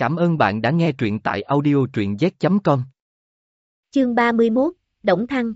Cảm ơn bạn đã nghe truyện tại audio truyện z.com. Chương 31, Đổng Thăng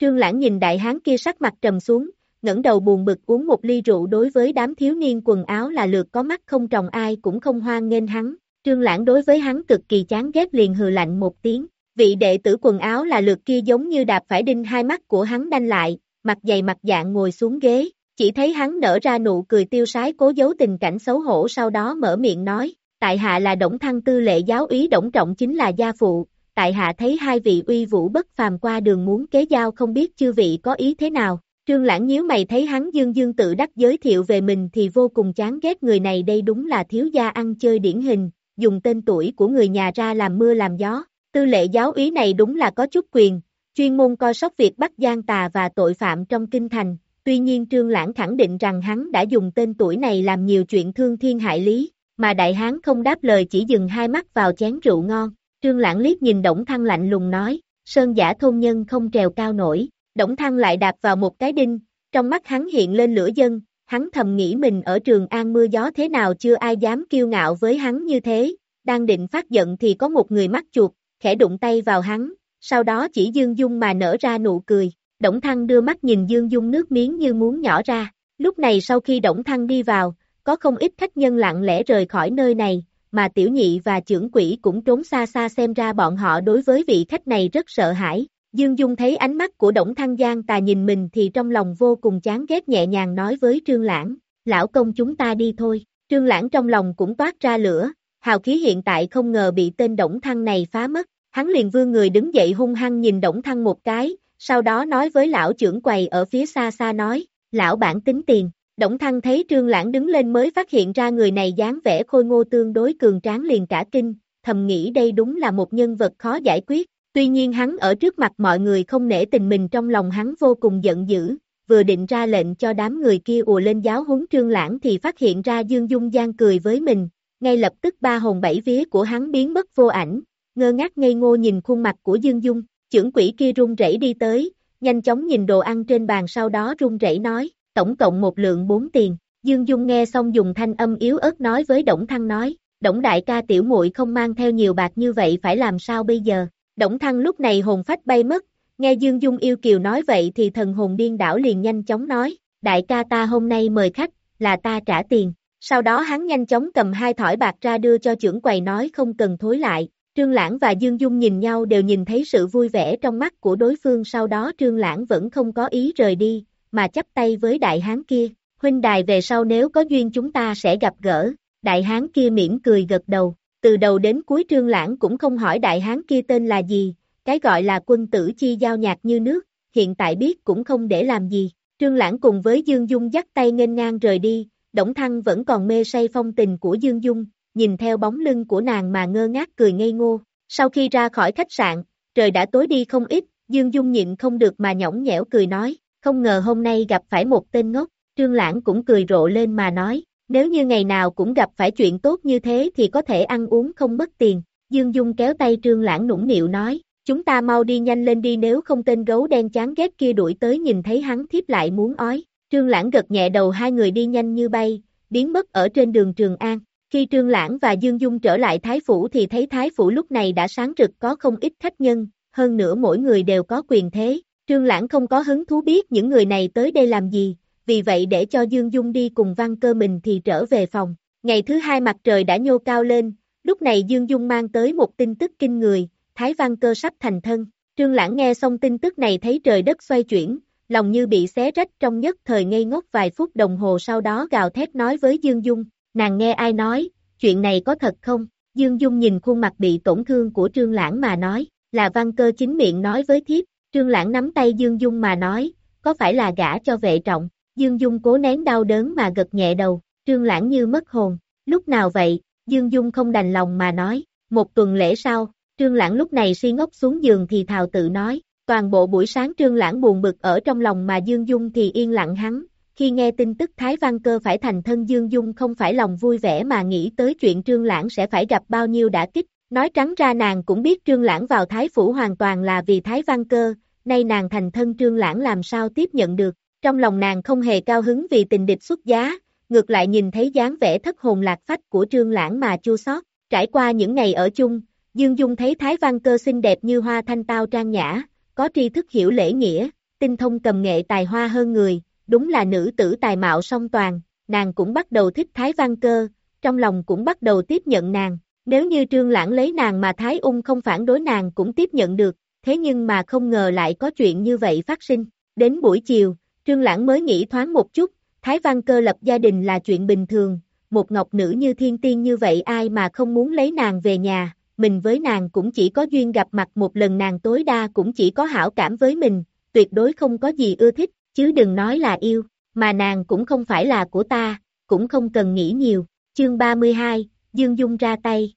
Trương Lãng nhìn đại hán kia sắc mặt trầm xuống, ngẩng đầu buồn bực uống một ly rượu đối với đám thiếu niên quần áo là lượt có mắt không trồng ai cũng không hoan nghênh hắn. Trương Lãng đối với hắn cực kỳ chán ghét liền hừ lạnh một tiếng. Vị đệ tử quần áo là lượt kia giống như đạp phải đinh hai mắt của hắn đanh lại, mặt dày mặt dạng ngồi xuống ghế, chỉ thấy hắn nở ra nụ cười tiêu sái cố giấu tình cảnh xấu hổ sau đó mở miệng nói, tại hạ là Đổng Thăng Tư lệ giáo úy Đổng Trọng chính là gia phụ, tại hạ thấy hai vị uy vũ bất phàm qua đường muốn kế giao không biết chư vị có ý thế nào. Trương Lãng nhíu mày thấy hắn dương dương tự đắc giới thiệu về mình thì vô cùng chán ghét người này đây đúng là thiếu gia ăn chơi điển hình, dùng tên tuổi của người nhà ra làm mưa làm gió. Tư lệ giáo úy này đúng là có chút quyền, chuyên môn coi sóc việc bắt gian tà và tội phạm trong kinh thành, tuy nhiên Trương Lãng khẳng định rằng hắn đã dùng tên tuổi này làm nhiều chuyện thương thiên hại lý, mà đại hán không đáp lời chỉ dừng hai mắt vào chén rượu ngon. Trương Lãng liếc nhìn Đổng Thăng lạnh lùng nói, sơn giả thôn nhân không trèo cao nổi, Đổng Thăng lại đạp vào một cái đinh, trong mắt hắn hiện lên lửa dân, hắn thầm nghĩ mình ở trường an mưa gió thế nào chưa ai dám kiêu ngạo với hắn như thế, đang định phát giận thì có một người mắt chuột, khẽ đụng tay vào hắn, sau đó chỉ Dương Dung mà nở ra nụ cười, Đổng Thăng đưa mắt nhìn Dương Dung nước miếng như muốn nhỏ ra, lúc này sau khi Đổng Thăng đi vào, có không ít khách nhân lặng lẽ rời khỏi nơi này, mà tiểu nhị và trưởng quỷ cũng trốn xa xa xem ra bọn họ đối với vị khách này rất sợ hãi. Dương Dung thấy ánh mắt của Đổng Thăng Giang tà nhìn mình thì trong lòng vô cùng chán ghét nhẹ nhàng nói với Trương Lãng, lão công chúng ta đi thôi. Trương Lãng trong lòng cũng toát ra lửa, hào khí hiện tại không ngờ bị tên Đổng Thăng này phá mất. Hắn liền vương người đứng dậy hung hăng nhìn Đổng Thăng một cái, sau đó nói với lão trưởng quầy ở phía xa xa nói, lão bản tính tiền. Đổng Thăng thấy Trương Lãng đứng lên mới phát hiện ra người này dáng vẻ khôi ngô tương đối cường tráng liền cả kinh, thầm nghĩ đây đúng là một nhân vật khó giải quyết. Tuy nhiên hắn ở trước mặt mọi người không nể tình mình trong lòng hắn vô cùng giận dữ, vừa định ra lệnh cho đám người kia ùa lên giáo huấn Trương Lãng thì phát hiện ra Dương Dung Giang cười với mình, ngay lập tức ba hồn bảy vía của hắn biến mất vô ảnh, ngơ ngác ngây ngô nhìn khuôn mặt của Dương Dung, trưởng quỷ kia run rẩy đi tới, nhanh chóng nhìn đồ ăn trên bàn sau đó run rẩy nói, tổng cộng một lượng bốn tiền. Dương Dung nghe xong dùng thanh âm yếu ớt nói với Đổng Thăng nói, Đổng đại ca tiểu muội không mang theo nhiều bạc như vậy phải làm sao bây giờ. Đổng Thăng lúc này hồn phách bay mất, nghe Dương Dung yêu kiều nói vậy thì thần hồn điên đảo liền nhanh chóng nói, đại ca ta hôm nay mời khách, là ta trả tiền. Sau đó hắn nhanh chóng cầm hai thỏi bạc ra đưa cho trưởng quầy nói không cần thối lại. Trương Lãng và Dương Dung nhìn nhau đều nhìn thấy sự vui vẻ trong mắt của đối phương sau đó Trương Lãng vẫn không có ý rời đi, mà chấp tay với đại hán kia, huynh đài về sau nếu có duyên chúng ta sẽ gặp gỡ, đại hán kia mỉm cười gật đầu, từ đầu đến cuối trương lãng cũng không hỏi đại hán kia tên là gì, cái gọi là quân tử chi giao nhạc như nước, hiện tại biết cũng không để làm gì, trương lãng cùng với Dương Dung dắt tay nghênh ngang rời đi, Đổng Thăng vẫn còn mê say phong tình của Dương Dung, nhìn theo bóng lưng của nàng mà ngơ ngác cười ngây ngô, sau khi ra khỏi khách sạn, trời đã tối đi không ít, Dương Dung nhịn không được mà nhõng nhẽo cười nói, không ngờ hôm nay gặp phải một tên ngốc, Trương Lãng cũng cười rộ lên mà nói, nếu như ngày nào cũng gặp phải chuyện tốt như thế thì có thể ăn uống không mất tiền. Dương Dung kéo tay Trương Lãng nũng nịu nói, chúng ta mau đi nhanh lên đi nếu không tên gấu đen chán ghét kia đuổi tới nhìn thấy hắn thiếp lại muốn ói. Trương Lãng gật nhẹ đầu hai người đi nhanh như bay, biến mất ở trên đường Trường An. Khi Trương Lãng và Dương Dung trở lại Thái Phủ thì thấy Thái Phủ lúc này đã sáng rực có không ít khách nhân, hơn nữa mỗi người đều có quyền thế, Trương Lãng không có hứng thú biết những người này tới đây làm gì, vì vậy để cho Dương Dung đi cùng văn cơ mình thì trở về phòng. Ngày thứ hai mặt trời đã nhô cao lên, lúc này Dương Dung mang tới một tin tức kinh người, Thái Văn Cơ sắp thành thân. Trương Lãng nghe xong tin tức này thấy trời đất xoay chuyển, lòng như bị xé rách trong nhất thời ngây ngốc vài phút đồng hồ sau đó gào thét nói với Dương Dung, nàng nghe ai nói, chuyện này có thật không? Dương Dung nhìn khuôn mặt bị tổn thương của Trương Lãng mà nói, là văn cơ chính miệng nói với thiếp, Trương Lãng nắm tay Dương Dung mà nói, có phải là gả cho vệ trọng, Dương Dung cố nén đau đớn mà gật nhẹ đầu, Trương Lãng như mất hồn, lúc nào vậy, Dương Dung không đành lòng mà nói, một tuần lễ sau, Trương Lãng lúc này si ngốc xuống giường thì thào tự nói, toàn bộ buổi sáng Trương Lãng buồn bực ở trong lòng mà Dương Dung thì yên lặng hắn, khi nghe tin tức Thái Văn Cơ phải thành thân Dương Dung không phải lòng vui vẻ mà nghĩ tới chuyện Trương Lãng sẽ phải gặp bao nhiêu đã kích, Nói trắng ra nàng cũng biết Trương Lãng vào Thái Phủ hoàn toàn là vì Thái Văn Cơ, nay nàng thành thân Trương Lãng làm sao tiếp nhận được. Trong lòng nàng không hề cao hứng vì tình địch xuất giá, ngược lại nhìn thấy dáng vẻ thất hồn lạc phách của Trương Lãng mà chua xót. Trải qua những ngày ở chung, Dương Dung thấy Thái Văn Cơ xinh đẹp như hoa thanh tao trang nhã, có tri thức hiểu lễ nghĩa, tinh thông cầm nghệ tài hoa hơn người, đúng là nữ tử tài mạo song toàn, nàng cũng bắt đầu thích Thái Văn Cơ, trong lòng cũng bắt đầu tiếp nhận nàng. Nếu như Trương Lãng lấy nàng mà Thái Ung không phản đối nàng cũng tiếp nhận được, thế nhưng mà không ngờ lại có chuyện như vậy phát sinh. Đến buổi chiều, Trương Lãng mới nghĩ thoáng một chút, Thái Văn Cơ lập gia đình là chuyện bình thường, một ngọc nữ như thiên tiên như vậy ai mà không muốn lấy nàng về nhà, mình với nàng cũng chỉ có duyên gặp mặt một lần nàng tối đa cũng chỉ có hảo cảm với mình, tuyệt đối không có gì ưa thích, chứ đừng nói là yêu, mà nàng cũng không phải là của ta, cũng không cần nghĩ nhiều. Chương 32, Dương Dung ra tay.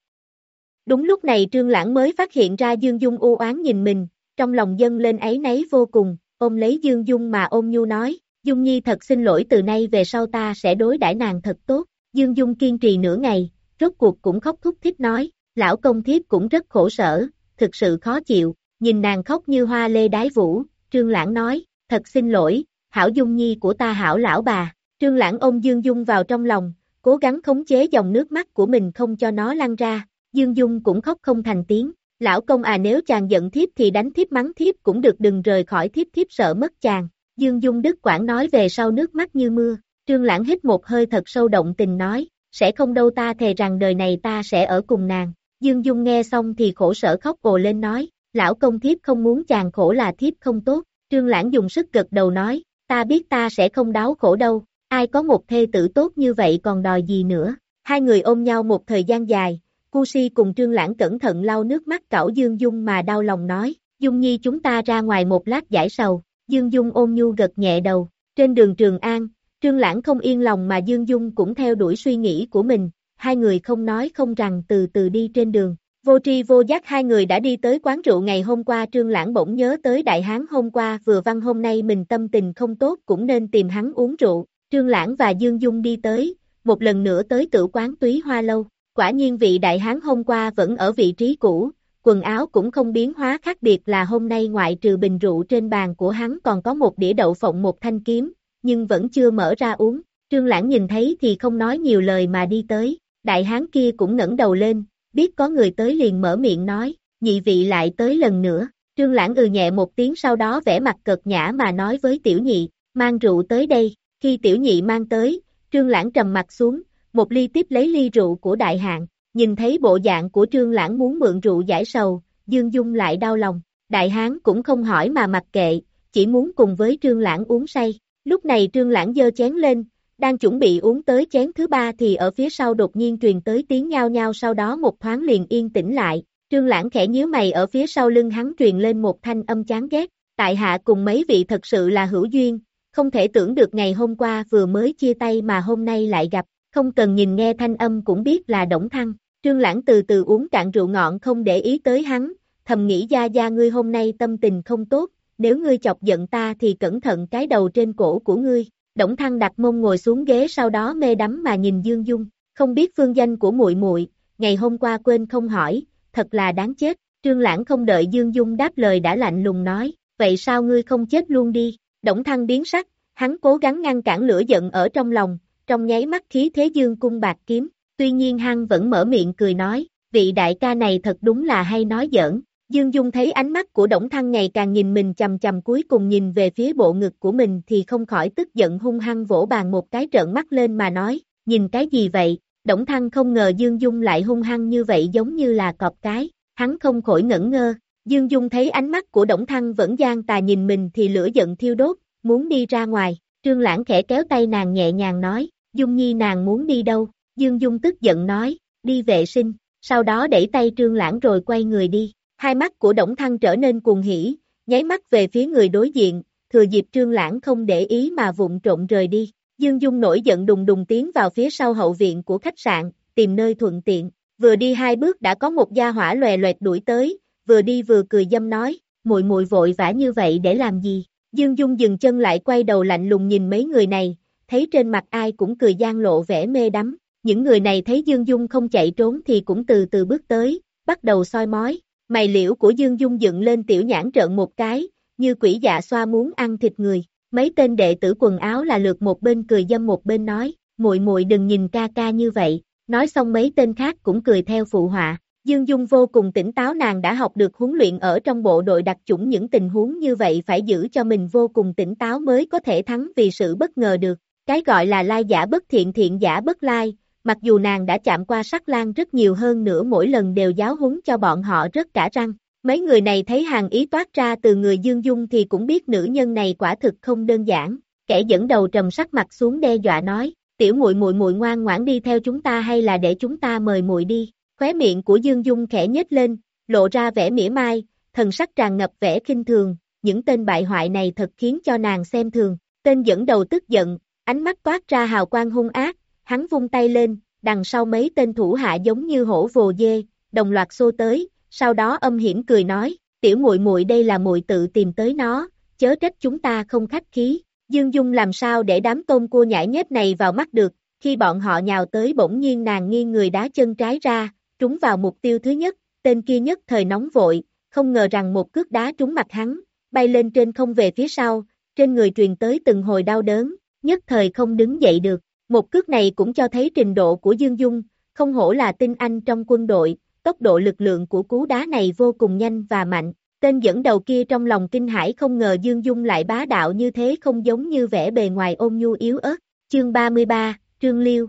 Đúng lúc này Trương Lãng mới phát hiện ra Dương Dung u oán nhìn mình, trong lòng dâng lên ấy nấy vô cùng, ôm lấy Dương Dung mà ôm nhu nói, Dung Nhi thật xin lỗi từ nay về sau ta sẽ đối đãi nàng thật tốt, Dương Dung kiên trì nửa ngày, rốt cuộc cũng khóc thúc thích nói, lão công thiếp cũng rất khổ sở, thực sự khó chịu, nhìn nàng khóc như hoa lê đái vũ, Trương Lãng nói, thật xin lỗi, hảo Dung Nhi của ta hảo lão bà, Trương Lãng ôm Dương Dung vào trong lòng, cố gắng khống chế dòng nước mắt của mình không cho nó lăn ra, Dương Dung cũng khóc không thành tiếng, lão công à nếu chàng giận thiếp thì đánh thiếp mắng thiếp cũng được đừng rời khỏi thiếp thiếp sợ mất chàng, Dương Dung Đức Quảng nói về sau nước mắt như mưa, Trương Lãng hít một hơi thật sâu động tình nói, sẽ không đâu ta thề rằng đời này ta sẽ ở cùng nàng, Dương Dung nghe xong thì khổ sở khóc ồ lên nói, lão công thiếp không muốn chàng khổ là thiếp không tốt, Trương Lãng dùng sức gật đầu nói, ta biết ta sẽ không đáo khổ đâu, ai có một thê tử tốt như vậy còn đòi gì nữa. Hai người ôm nhau một thời gian dài, Cu Si cùng Trương Lãng cẩn thận lau nước mắt cảo Dương Dung mà đau lòng nói, Dung Nhi chúng ta ra ngoài một lát giải sầu, Dương Dung ôm nhu gật nhẹ đầu, trên đường Trường An, Trương Lãng không yên lòng mà Dương Dung cũng theo đuổi suy nghĩ của mình, hai người không nói không rằng từ từ đi trên đường. Vô tri vô giác hai người đã đi tới quán rượu ngày hôm qua. Trương Lãng bỗng nhớ tới Đại Hán hôm qua. Vừa văn hôm nay mình tâm tình không tốt cũng nên tìm hắn uống rượu, Trương Lãng và Dương Dung đi tới, một lần nữa tới tử quán túy hoa lâu, quả nhiên vị Đại Hán hôm qua vẫn ở vị trí cũ, quần áo cũng không biến hóa khác biệt là hôm nay ngoại trừ bình rượu trên bàn của hắn còn có một đĩa đậu phộng một thanh kiếm, nhưng vẫn chưa mở ra uống, Trương Lãng nhìn thấy thì không nói nhiều lời mà đi tới, Đại Hán kia cũng ngẩng đầu lên, biết có người tới liền mở miệng nói, nhị vị lại tới lần nữa, trương lãng ừ nhẹ một tiếng sau đó vẻ mặt cợt nhã mà nói với tiểu nhị, mang rượu tới đây, khi tiểu nhị mang tới, trương lãng trầm mặt xuống, một ly tiếp lấy ly rượu của đại hạng, nhìn thấy bộ dạng của trương lãng muốn mượn rượu giải sầu, dương dung lại đau lòng, đại hán cũng không hỏi mà mặc kệ, chỉ muốn cùng với trương lãng uống say, lúc này trương lãng dơ chén lên, đang chuẩn bị uống tới chén thứ ba thì ở phía sau đột nhiên truyền tới tiếng nhao nhao sau đó một thoáng liền yên tĩnh lại, trương lãng khẽ nhíu mày ở phía sau lưng hắn truyền lên một thanh âm chán ghét, tại hạ cùng mấy vị thật sự là hữu duyên, không thể tưởng được ngày hôm qua vừa mới chia tay mà hôm nay lại gặp, không cần nhìn nghe thanh âm cũng biết là Đổng Thăng, trương lãng từ từ uống cạn rượu ngọn không để ý tới hắn, thầm nghĩ gia gia ngươi hôm nay tâm tình không tốt, nếu ngươi chọc giận ta thì cẩn thận cái đầu trên cổ của ngươi, Đổng Thăng đặt mông ngồi xuống ghế sau đó mê đắm mà nhìn Dương Dung, không biết phương danh của muội muội, ngày hôm qua quên không hỏi, thật là đáng chết. Trương Lãng không đợi Dương Dung đáp lời đã lạnh lùng nói, vậy sao ngươi không chết luôn đi? Đổng Thăng biến sắc, hắn cố gắng ngăn cản lửa giận ở trong lòng, trong nháy mắt khí thế Dương cung bạc kiếm, tuy nhiên hắn vẫn mở miệng cười nói, vị đại ca này thật đúng là hay nói giỡn, Dương Dung thấy ánh mắt của Đổng Thăng ngày càng nhìn mình chầm chầm cuối cùng nhìn về phía bộ ngực của mình thì không khỏi tức giận hung hăng vỗ bàn một cái trợn mắt lên mà nói, nhìn cái gì vậy, Đổng Thăng không ngờ Dương Dung lại hung hăng như vậy giống như là cọp cái, hắn không khỏi ngẩn ngơ, Dương Dung thấy ánh mắt của Đổng Thăng vẫn gian tà nhìn mình thì lửa giận thiêu đốt, muốn đi ra ngoài, Trương Lãng khẽ kéo tay nàng nhẹ nhàng nói, Dung Nhi nàng muốn đi đâu, Dương Dung tức giận nói, đi vệ sinh, sau đó đẩy tay Trương Lãng rồi quay người đi. Hai mắt của Đổng Thăng trở nên cuồng hỉ, nháy mắt về phía người đối diện, thừa dịp trương lãng không để ý mà vụng trộn rời đi. Dương Dung nổi giận đùng đùng tiến vào phía sau hậu viện của khách sạn, tìm nơi thuận tiện. Vừa đi hai bước đã có một gia hỏa lòe loẹt đuổi tới, vừa đi vừa cười dâm nói, muội muội vội vã như vậy để làm gì? Dương Dung dừng chân lại quay đầu lạnh lùng nhìn mấy người này, thấy trên mặt ai cũng cười gian lộ vẻ mê đắm. Những người này thấy Dương Dung không chạy trốn thì cũng từ từ bước tới, bắt đầu soi mói, Mày liễu của Dương Dung dựng lên tiểu nhãn trợn một cái, như quỷ dạ xoa muốn ăn thịt người. Mấy tên đệ tử quần áo là lượt một bên cười dâm một bên nói, muội muội đừng nhìn ca ca như vậy, nói xong mấy tên khác cũng cười theo phụ họa. Dương Dung vô cùng tỉnh táo nàng đã học được huấn luyện ở trong bộ đội đặc chủng những tình huống như vậy phải giữ cho mình vô cùng tỉnh táo mới có thể thắng vì sự bất ngờ được. Cái gọi là lai giả bất thiện thiện giả bất lai, mặc dù nàng đã chạm qua sắc lan rất nhiều hơn nữa mỗi lần đều giáo huấn cho bọn họ rất cả răng. Mấy người này thấy hàng ý toát ra từ người Dương Dung thì cũng biết nữ nhân này quả thực không đơn giản. Kẻ dẫn đầu trầm sắc mặt xuống đe dọa nói, tiểu muội muội muội ngoan ngoãn đi theo chúng ta hay là để chúng ta mời muội đi. Khóe miệng của Dương Dung khẽ nhếch lên, lộ ra vẻ mỉa mai, thần sắc tràn ngập vẻ khinh thường, những tên bại hoại này thật khiến cho nàng xem thường. Tên dẫn đầu tức giận, ánh mắt toát ra hào quang hung ác, hắn vung tay lên, đằng sau mấy tên thủ hạ giống như hổ vồ dê, đồng loạt xô tới, sau đó âm hiểm cười nói, tiểu muội muội đây là muội tự tìm tới nó, chớ trách chúng ta không khách khí. Dương Dung làm sao để đám tôm cua nhãi nhép này vào mắt được, khi bọn họ nhào tới bỗng nhiên nàng nghiêng người đá chân trái ra, trúng vào mục tiêu thứ nhất, tên kia nhất thời nóng vội, không ngờ rằng một cước đá trúng mặt hắn, bay lên trên không về phía sau, trên người truyền tới từng hồi đau đớn, nhất thời không đứng dậy được. Một cước này cũng cho thấy trình độ của Dương Dung, không hổ là tinh anh trong quân đội, tốc độ lực lượng của cú đá này vô cùng nhanh và mạnh. Tên dẫn đầu kia trong lòng kinh hải không ngờ Dương Dung lại bá đạo như thế không giống như vẻ bề ngoài ôn nhu yếu ớt. Chương 33, Trương Liêu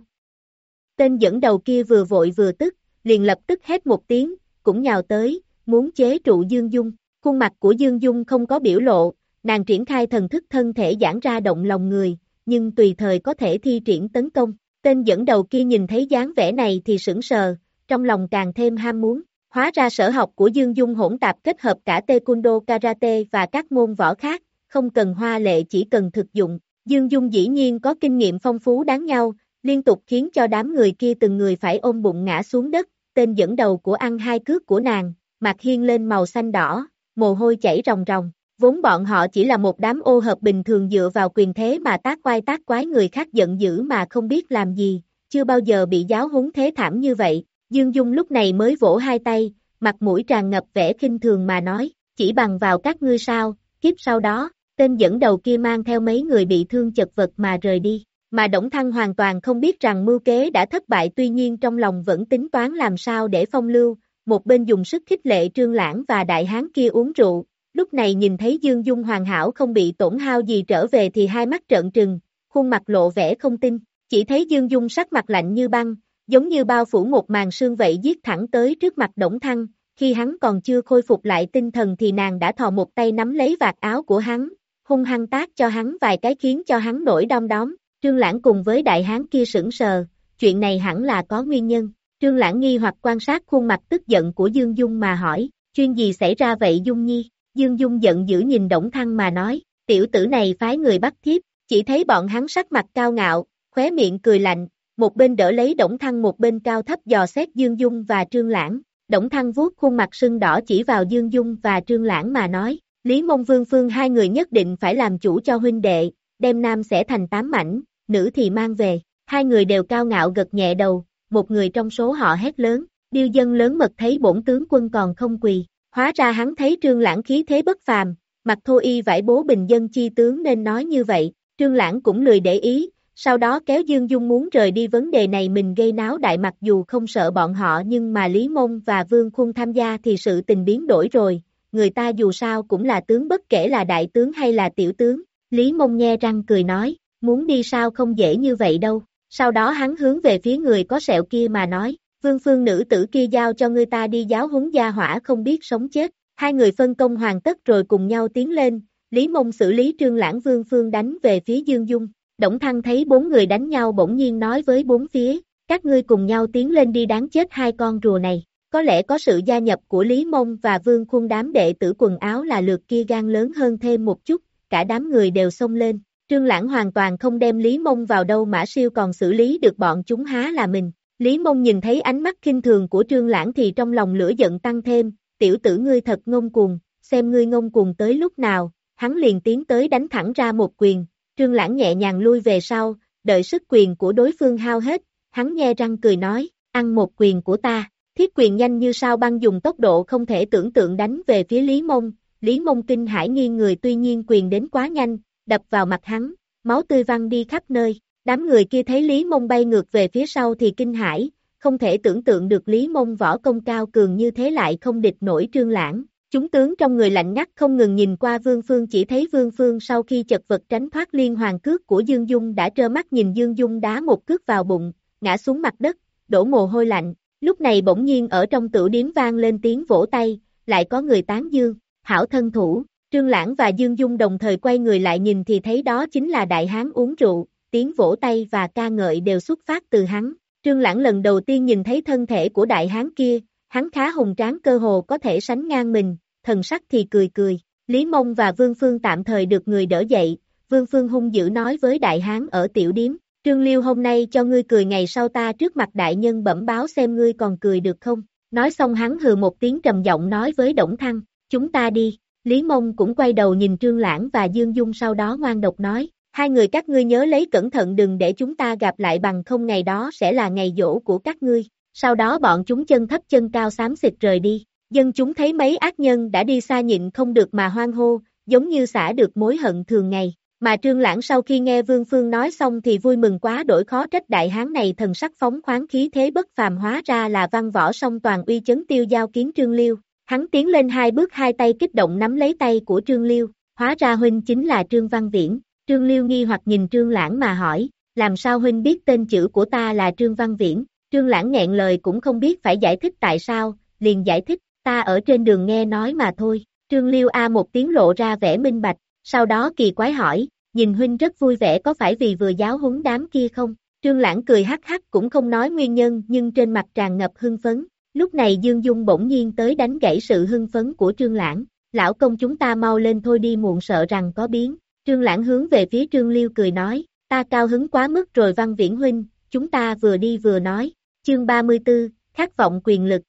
Tên dẫn đầu kia vừa vội vừa tức, liền lập tức hét một tiếng, cũng nhào tới, muốn chế trụ Dương Dung. Khuôn mặt của Dương Dung không có biểu lộ, nàng triển khai thần thức thân thể giãn ra động lòng người, nhưng tùy thời có thể thi triển tấn công. Tên dẫn đầu kia nhìn thấy dáng vẻ này thì sững sờ, trong lòng càng thêm ham muốn. Hóa ra sở học của Dương Dung hỗn tạp kết hợp cả taekwondo karate và các môn võ khác, không cần hoa lệ chỉ cần thực dụng. Dương Dung dĩ nhiên có kinh nghiệm phong phú đáng nhau, liên tục khiến cho đám người kia từng người phải ôm bụng ngã xuống đất, tên dẫn đầu của ăn hai cước của nàng, mặt hiên lên màu xanh đỏ, mồ hôi chảy ròng ròng. Vốn bọn họ chỉ là một đám ô hợp bình thường dựa vào quyền thế mà tác quay tác quái người khác giận dữ mà không biết làm gì, chưa bao giờ bị giáo huấn thế thảm như vậy. Dương Dung lúc này mới vỗ hai tay, mặt mũi tràn ngập vẻ kinh thường mà nói, chỉ bằng vào các ngươi sao, kiếp sau đó, tên dẫn đầu kia mang theo mấy người bị thương chật vật mà rời đi. Mà Đổng Thăng hoàn toàn không biết rằng mưu kế đã thất bại tuy nhiên trong lòng vẫn tính toán làm sao để phong lưu, một bên dùng sức khích lệ trương lãng và đại hán kia uống rượu, lúc này nhìn thấy Dương Dung hoàn hảo không bị tổn hao gì trở về thì hai mắt trợn trừng, khuôn mặt lộ vẻ không tin, chỉ thấy Dương Dung sắc mặt lạnh như băng, giống như bao phủ một màn sương vậy giết thẳng tới trước mặt Đổng Thăng, khi hắn còn chưa khôi phục lại tinh thần thì nàng đã thò một tay nắm lấy vạt áo của hắn, hung hăng tác cho hắn vài cái khiến cho hắn nổi đom đóm, Trương Lãng cùng với đại hán kia sững sờ, chuyện này hẳn là có nguyên nhân, Trương Lãng nghi hoặc quan sát khuôn mặt tức giận của Dương Dung mà hỏi, chuyện gì xảy ra vậy Dung Nhi? Dương Dung giận dữ nhìn Đổng Thăng mà nói, tiểu tử này phái người bắt thiếp, chỉ thấy bọn hắn sắc mặt cao ngạo, khóe miệng cười lạnh, một bên đỡ lấy Đổng Thăng một bên cao thấp dò xét Dương Dung và Trương Lãng. Đổng Thăng vuốt khuôn mặt sưng đỏ chỉ vào Dương Dung và Trương Lãng mà nói, Lý Mông Vương Phương hai người nhất định phải làm chủ cho huynh đệ, đem nam sẽ thành tám mảnh, nữ thì mang về. Hai người đều cao ngạo gật nhẹ đầu, một người trong số họ hét lớn, điêu dân lớn mật thấy bổn tướng quân còn không quỳ, Hóa ra hắn thấy trương lãng khí thế bất phàm, mặt thô y vải bố bình dân chi tướng nên nói như vậy, trương lãng cũng lười để ý, sau đó kéo Dương Dung muốn rời đi vấn đề này mình gây náo đại mặc dù không sợ bọn họ nhưng mà Lý Mông và Vương Khung tham gia thì sự tình biến đổi rồi, người ta dù sao cũng là tướng bất kể là đại tướng hay là tiểu tướng, Lý Mông nghe răng cười nói, muốn đi sao không dễ như vậy đâu, sau đó hắn hướng về phía người có sẹo kia mà nói, Vương phương nữ tử kia giao cho ngươi ta đi giáo huấn gia hỏa không biết sống chết. Hai người phân công hoàn tất rồi cùng nhau tiến lên, Lý Mông xử lý trương lãng vương phương đánh về phía Dương Dung. Đổng Thăng thấy bốn người đánh nhau bỗng nhiên nói với bốn phía, các ngươi cùng nhau tiến lên đi đáng chết hai con rùa này. Có lẽ có sự gia nhập của Lý Mông và Vương khuôn đám đệ tử quần áo là lượt kia gan lớn hơn thêm một chút, cả đám người đều xông lên. Trương Lãng hoàn toàn không đem Lý Mông vào đâu mã siêu còn xử lý được bọn chúng há là mình. Lý Mông nhìn thấy ánh mắt kinh thường của Trương Lãng thì trong lòng lửa giận tăng thêm, tiểu tử ngươi thật ngông cuồng, xem ngươi ngông cuồng tới lúc nào, hắn liền tiến tới đánh thẳng ra một quyền, Trương Lãng nhẹ nhàng lui về sau, đợi sức quyền của đối phương hao hết, hắn nhe răng cười nói, ăn một quyền của ta, thiết quyền nhanh như sao băng dùng tốc độ không thể tưởng tượng đánh về phía Lý Mông, Lý Mông kinh hải nghiêng người tuy nhiên quyền đến quá nhanh, đập vào mặt hắn, máu tươi văng đi khắp nơi, Đám người kia thấy Lý Mông bay ngược về phía sau thì kinh hãi, không thể tưởng tượng được Lý Mông võ công cao cường như thế lại không địch nổi trương lãng. Chúng tướng trong người lạnh ngắt không ngừng nhìn qua Vương Phương chỉ thấy Vương Phương sau khi chật vật tránh thoát liên hoàng cước của Dương Dung đã trơ mắt nhìn Dương Dung đá một cước vào bụng, ngã xuống mặt đất, đổ mồ hôi lạnh. Lúc này bỗng nhiên ở trong tửu điếm vang lên tiếng vỗ tay, lại có người tán dương, hảo thân thủ, Trương Lãng và Dương Dung đồng thời quay người lại nhìn thì thấy đó chính là đại hán uống rượu, tiếng vỗ tay và ca ngợi đều xuất phát từ hắn. Trương Lãng lần đầu tiên nhìn thấy thân thể của đại hán kia, hắn khá hùng tráng cơ hồ có thể sánh ngang mình, thần sắc thì cười cười. Lý Mông và Vương Phương tạm thời được người đỡ dậy, Vương Phương hung dữ nói với đại hán ở tiểu điếm, Trương Liêu hôm nay cho ngươi cười ngày sau ta trước mặt đại nhân bẩm báo xem ngươi còn cười được không. Nói xong hắn hừ một tiếng trầm giọng nói với Đổng Thăng, chúng ta đi. Lý Mông cũng quay đầu nhìn Trương Lãng và Dương Dung sau đó ngoan độc nói, hai người các ngươi nhớ lấy cẩn thận đừng để chúng ta gặp lại bằng không ngày đó sẽ là ngày dỗ của các ngươi. Sau đó bọn chúng chân thấp chân cao xám xịt rời đi. Dân chúng thấy mấy ác nhân đã đi xa nhịn không được mà hoang hô, giống như xả được mối hận thường ngày. Mà Trương Lãng sau khi nghe Vương Phương nói xong thì vui mừng quá đổi khó trách đại hán này thần sắc phóng khoáng khí thế bất phàm hóa ra là văn võ song toàn uy chấn tiêu giao kiến Trương Liêu. Hắn tiến lên hai bước hai tay kích động nắm lấy tay của Trương Liêu, hóa ra huynh chính là Trương Văn Viễn. Trương Liêu nghi hoặc nhìn Trương Lãng mà hỏi, làm sao huynh biết tên chữ của ta là Trương Văn Viễn? Trương Lãng nghẹn lời cũng không biết phải giải thích tại sao, liền giải thích, ta ở trên đường nghe nói mà thôi. Trương Liêu A một tiếng lộ ra vẻ minh bạch, sau đó kỳ quái hỏi, nhìn huynh rất vui vẻ có phải vì vừa giáo huấn đám kia không? Trương Lãng cười hắc hắc cũng không nói nguyên nhân nhưng trên mặt tràn ngập hưng phấn. Lúc này Dương Dung bỗng nhiên tới đánh gãy sự hưng phấn của Trương Lãng. Lão công chúng ta mau lên thôi đi muộn sợ rằng có biến. Trương Lãng hướng về phía Trương Liêu cười nói, ta cao hứng quá mức rồi Văn Viễn Huynh, chúng ta vừa đi vừa nói. Chương 34, khát vọng quyền lực.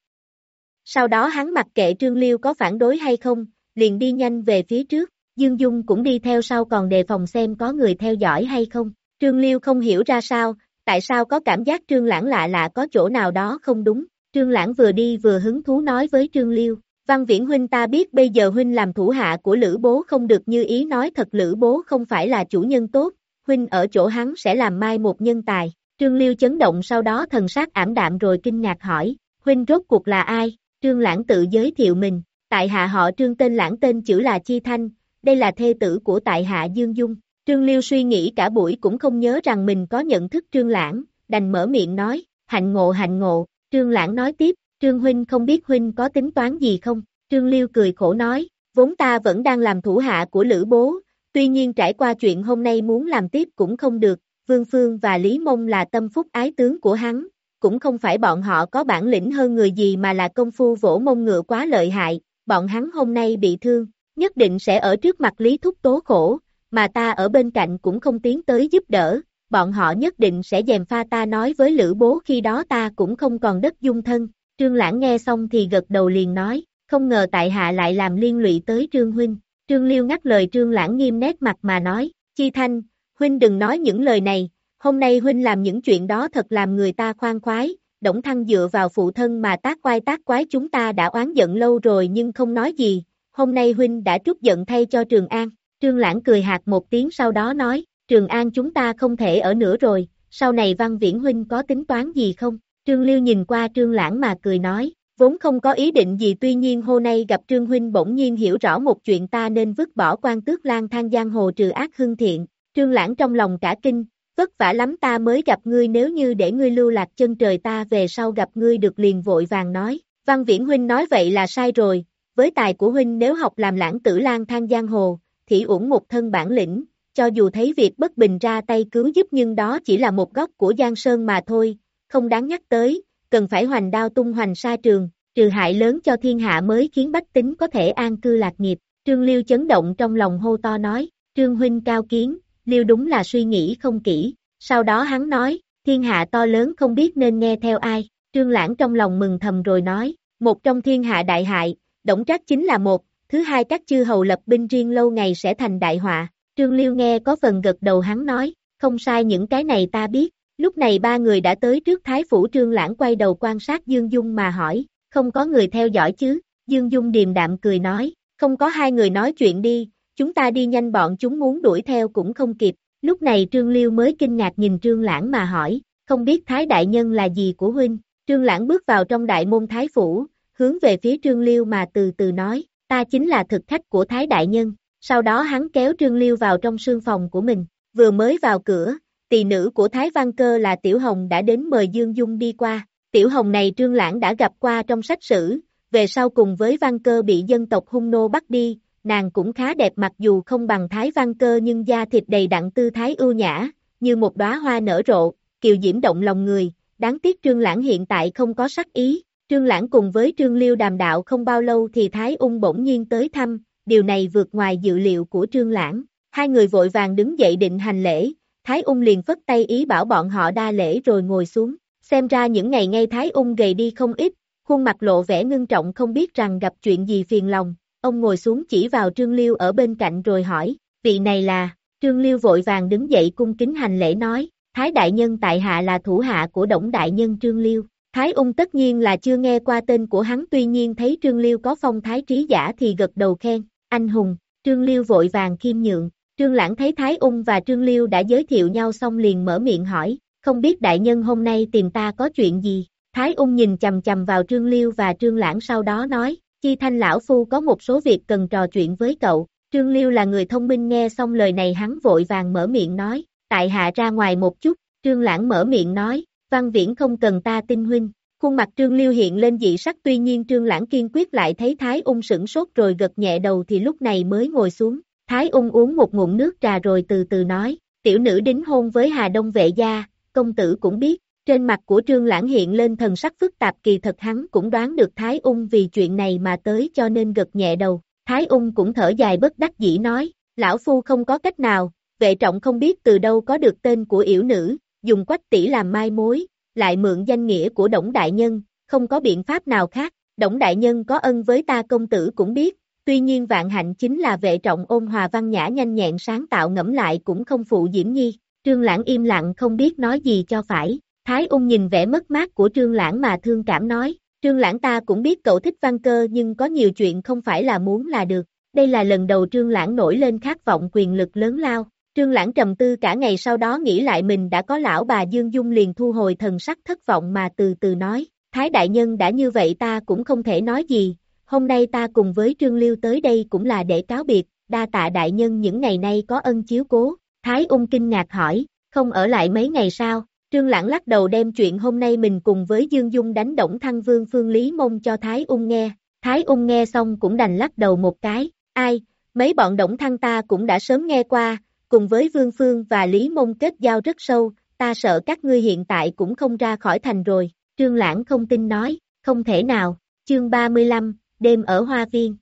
Sau đó hắn mặc kệ Trương Liêu có phản đối hay không, liền đi nhanh về phía trước. Dương Dung cũng đi theo sau còn đề phòng xem có người theo dõi hay không. Trương Liêu không hiểu ra sao, tại sao có cảm giác Trương Lãng lạ lạ có chỗ nào đó không đúng. Trương Lãng vừa đi vừa hứng thú nói với Trương Liêu, Văn Viễn Huynh ta biết bây giờ Huynh làm thủ hạ của Lữ Bố không được như ý nói thật Lữ Bố không phải là chủ nhân tốt, Huynh ở chỗ hắn sẽ làm mai một nhân tài. Trương Liêu chấn động sau đó thần sắc ảm đạm rồi kinh ngạc hỏi, Huynh rốt cuộc là ai? Trương Lãng tự giới thiệu mình, tại hạ họ Trương tên Lãng tên chữ là Chi Thanh, đây là thê tử của tại hạ Dương Dung. Trương Liêu suy nghĩ cả buổi cũng không nhớ rằng mình có nhận thức Trương Lãng, đành mở miệng nói, hạnh ngộ hạnh ngộ, Trương Lãng nói tiếp, Trương Huynh không biết Huynh có tính toán gì không? Trương Liêu cười khổ nói, vốn ta vẫn đang làm thủ hạ của Lữ Bố, tuy nhiên trải qua chuyện hôm nay muốn làm tiếp cũng không được, Vương Phương và Lý Mông là tâm phúc ái tướng của hắn, cũng không phải bọn họ có bản lĩnh hơn người gì mà là công phu vỗ mông ngựa quá lợi hại, bọn hắn hôm nay bị thương, nhất định sẽ ở trước mặt Lý Thúc tố khổ, mà ta ở bên cạnh cũng không tiến tới giúp đỡ, bọn họ nhất định sẽ dèm pha ta nói với Lữ Bố khi đó ta cũng không còn đất dung thân. Trương Lãng nghe xong thì gật đầu liền nói, không ngờ tại hạ lại làm liên lụy tới Trương Huynh. Trương Liêu ngắt lời Trương Lãng nghiêm nét mặt mà nói, Chi Thanh, Huynh đừng nói những lời này, hôm nay Huynh làm những chuyện đó thật làm người ta khoan khoái, Đổng Thăng dựa vào phụ thân mà tác quay tác quái chúng ta đã oán giận lâu rồi nhưng không nói gì, hôm nay Huynh đã trút giận thay cho Trường An. Trương Lãng cười hạt một tiếng sau đó nói, Trường An chúng ta không thể ở nữa rồi, sau này Văn Viễn Huynh có tính toán gì không? Trương Liêu nhìn qua Trương Lãng mà cười nói, vốn không có ý định gì tuy nhiên hôm nay gặp Trương Huynh bỗng nhiên hiểu rõ một chuyện ta nên vứt bỏ quan tước lang thang giang hồ trừ ác hương thiện. Trương Lãng trong lòng cả kinh, vất vả lắm ta mới gặp ngươi nếu như để ngươi lưu lạc chân trời ta về sau gặp ngươi được liền vội vàng nói. Văn Viễn Huynh nói vậy là sai rồi, với tài của Huynh nếu học làm lãng tử lang thang giang hồ, thì uổng một thân bản lĩnh, cho dù thấy việc bất bình ra tay cứu giúp nhưng đó chỉ là một góc của Giang Sơn mà thôi, không đáng nhắc tới, cần phải hoành đao tung hoành sa trường, trừ hại lớn cho thiên hạ mới khiến bách tính có thể an cư lạc nghiệp. Trương Liêu chấn động trong lòng hô to nói, Trương Huynh cao kiến, Liêu đúng là suy nghĩ không kỹ, sau đó hắn nói, thiên hạ to lớn không biết nên nghe theo ai, Trương Lãng trong lòng mừng thầm rồi nói, một trong thiên hạ đại hại, Đổng Trác chính là một, thứ hai các chư hầu lập binh riêng lâu ngày sẽ thành đại họa, Trương Liêu nghe có phần gật đầu hắn nói, không sai những cái này ta biết, lúc này ba người đã tới trước Thái Phủ Trương Lãng quay đầu quan sát Dương Dung mà hỏi, không có người theo dõi chứ, Dương Dung điềm đạm cười nói, không có hai người nói chuyện đi, chúng ta đi nhanh bọn chúng muốn đuổi theo cũng không kịp, lúc này Trương Liêu mới kinh ngạc nhìn Trương Lãng mà hỏi, không biết Thái Đại Nhân là gì của Huynh, Trương Lãng bước vào trong đại môn Thái Phủ, hướng về phía Trương Liêu mà từ từ nói, ta chính là thực khách của Thái Đại Nhân, sau đó hắn kéo Trương Liêu vào trong sương phòng của mình, vừa mới vào cửa, tỳ nữ của Thái Văn Cơ là Tiểu Hồng đã đến mời Dương Dung đi qua, Tiểu Hồng này Trương Lãng đã gặp qua trong sách sử, về sau cùng với Văn Cơ bị dân tộc hung nô bắt đi, nàng cũng khá đẹp mặc dù không bằng Thái Văn Cơ nhưng da thịt đầy đặn tư thái ưu nhã, như một đóa hoa nở rộ, kiều diễm động lòng người, đáng tiếc Trương Lãng hiện tại không có sắc ý. Trương Lãng cùng với Trương Liêu đàm đạo không bao lâu thì Thái Ung bỗng nhiên tới thăm, điều này vượt ngoài dự liệu của Trương Lãng. Hai người vội vàng đứng dậy định hành lễ, Thái Ung liền phất tay ý bảo bọn họ đa lễ rồi ngồi xuống. Xem ra những ngày ngay Thái Ung gầy đi không ít, khuôn mặt lộ vẻ ngưng trọng không biết rằng gặp chuyện gì phiền lòng. Ông ngồi xuống chỉ vào Trương Liêu ở bên cạnh rồi hỏi, vị này là, Trương Liêu vội vàng đứng dậy cung kính hành lễ nói, Thái Đại Nhân tại hạ là thủ hạ của Đổng Đại Nhân Trương Liêu. Thái Ung tất nhiên là chưa nghe qua tên của hắn tuy nhiên thấy Trương Liêu có phong thái trí giả thì gật đầu khen, anh hùng, Trương Liêu vội vàng kim nhượng. Trương Lãng thấy Thái Ung và Trương Liêu đã giới thiệu nhau xong liền mở miệng hỏi, không biết đại nhân hôm nay tìm ta có chuyện gì? Thái Ung nhìn chầm chầm vào Trương Liêu và Trương Lãng sau đó nói, Chi Thanh Lão Phu có một số việc cần trò chuyện với cậu. Trương Liêu là người thông minh nghe xong lời này hắn vội vàng mở miệng nói, tại hạ ra ngoài một chút, Trương Lãng mở miệng nói, Văn Viễn không cần ta tin huynh. Khuôn mặt Trương Liêu hiện lên dị sắc tuy nhiên Trương Lãng kiên quyết lại thấy Thái Ung sửng sốt rồi gật nhẹ đầu thì lúc này mới ngồi xuống. Thái Ung uống một ngụm nước trà rồi từ từ nói, tiểu nữ đính hôn với Hà Đông vệ gia, công tử cũng biết, trên mặt của Trương Lãng hiện lên thần sắc phức tạp kỳ thật hắn cũng đoán được Thái Ung vì chuyện này mà tới cho nên gật nhẹ đầu. Thái Ung cũng thở dài bất đắc dĩ nói, lão phu không có cách nào, vệ trọng không biết từ đâu có được tên của yểu nữ, dùng quách tỷ làm mai mối, lại mượn danh nghĩa của Đổng Đại Nhân, không có biện pháp nào khác, Đổng Đại Nhân có ân với ta công tử cũng biết, tuy nhiên vạn hạnh chính là vệ trọng ôn hòa văn nhã nhanh nhẹn sáng tạo ngẫm lại cũng không phụ Diễm Nhi, Trương Lãng im lặng không biết nói gì cho phải, Thái ung nhìn vẻ mất mát của Trương Lãng mà thương cảm nói, Trương Lãng ta cũng biết cậu thích văn cơ nhưng có nhiều chuyện không phải là muốn là được, đây là lần đầu Trương Lãng nổi lên khát vọng quyền lực lớn lao. Trương Lãng trầm tư cả ngày sau đó nghĩ lại mình đã có lão bà Dương Dung liền thu hồi thần sắc thất vọng mà từ từ nói, Thái Đại Nhân đã như vậy ta cũng không thể nói gì, hôm nay ta cùng với Trương Liêu tới đây cũng là để cáo biệt, đa tạ Đại Nhân những ngày nay có ân chiếu cố, Thái ung kinh ngạc hỏi, không ở lại mấy ngày sao, Trương Lãng lắc đầu đem chuyện hôm nay mình cùng với Dương Dung đánh động thăng vương Phương Lý Mông cho Thái ung nghe, Thái ung nghe xong cũng đành lắc đầu một cái, ai, mấy bọn động thăng ta cũng đã sớm nghe qua, cùng với Vương Phương và Lý Mông kết giao rất sâu, ta sợ các ngươi hiện tại cũng không ra khỏi thành rồi, Trương Lãng không tin nói, không thể nào, chương 35, đêm ở Hoa Viên.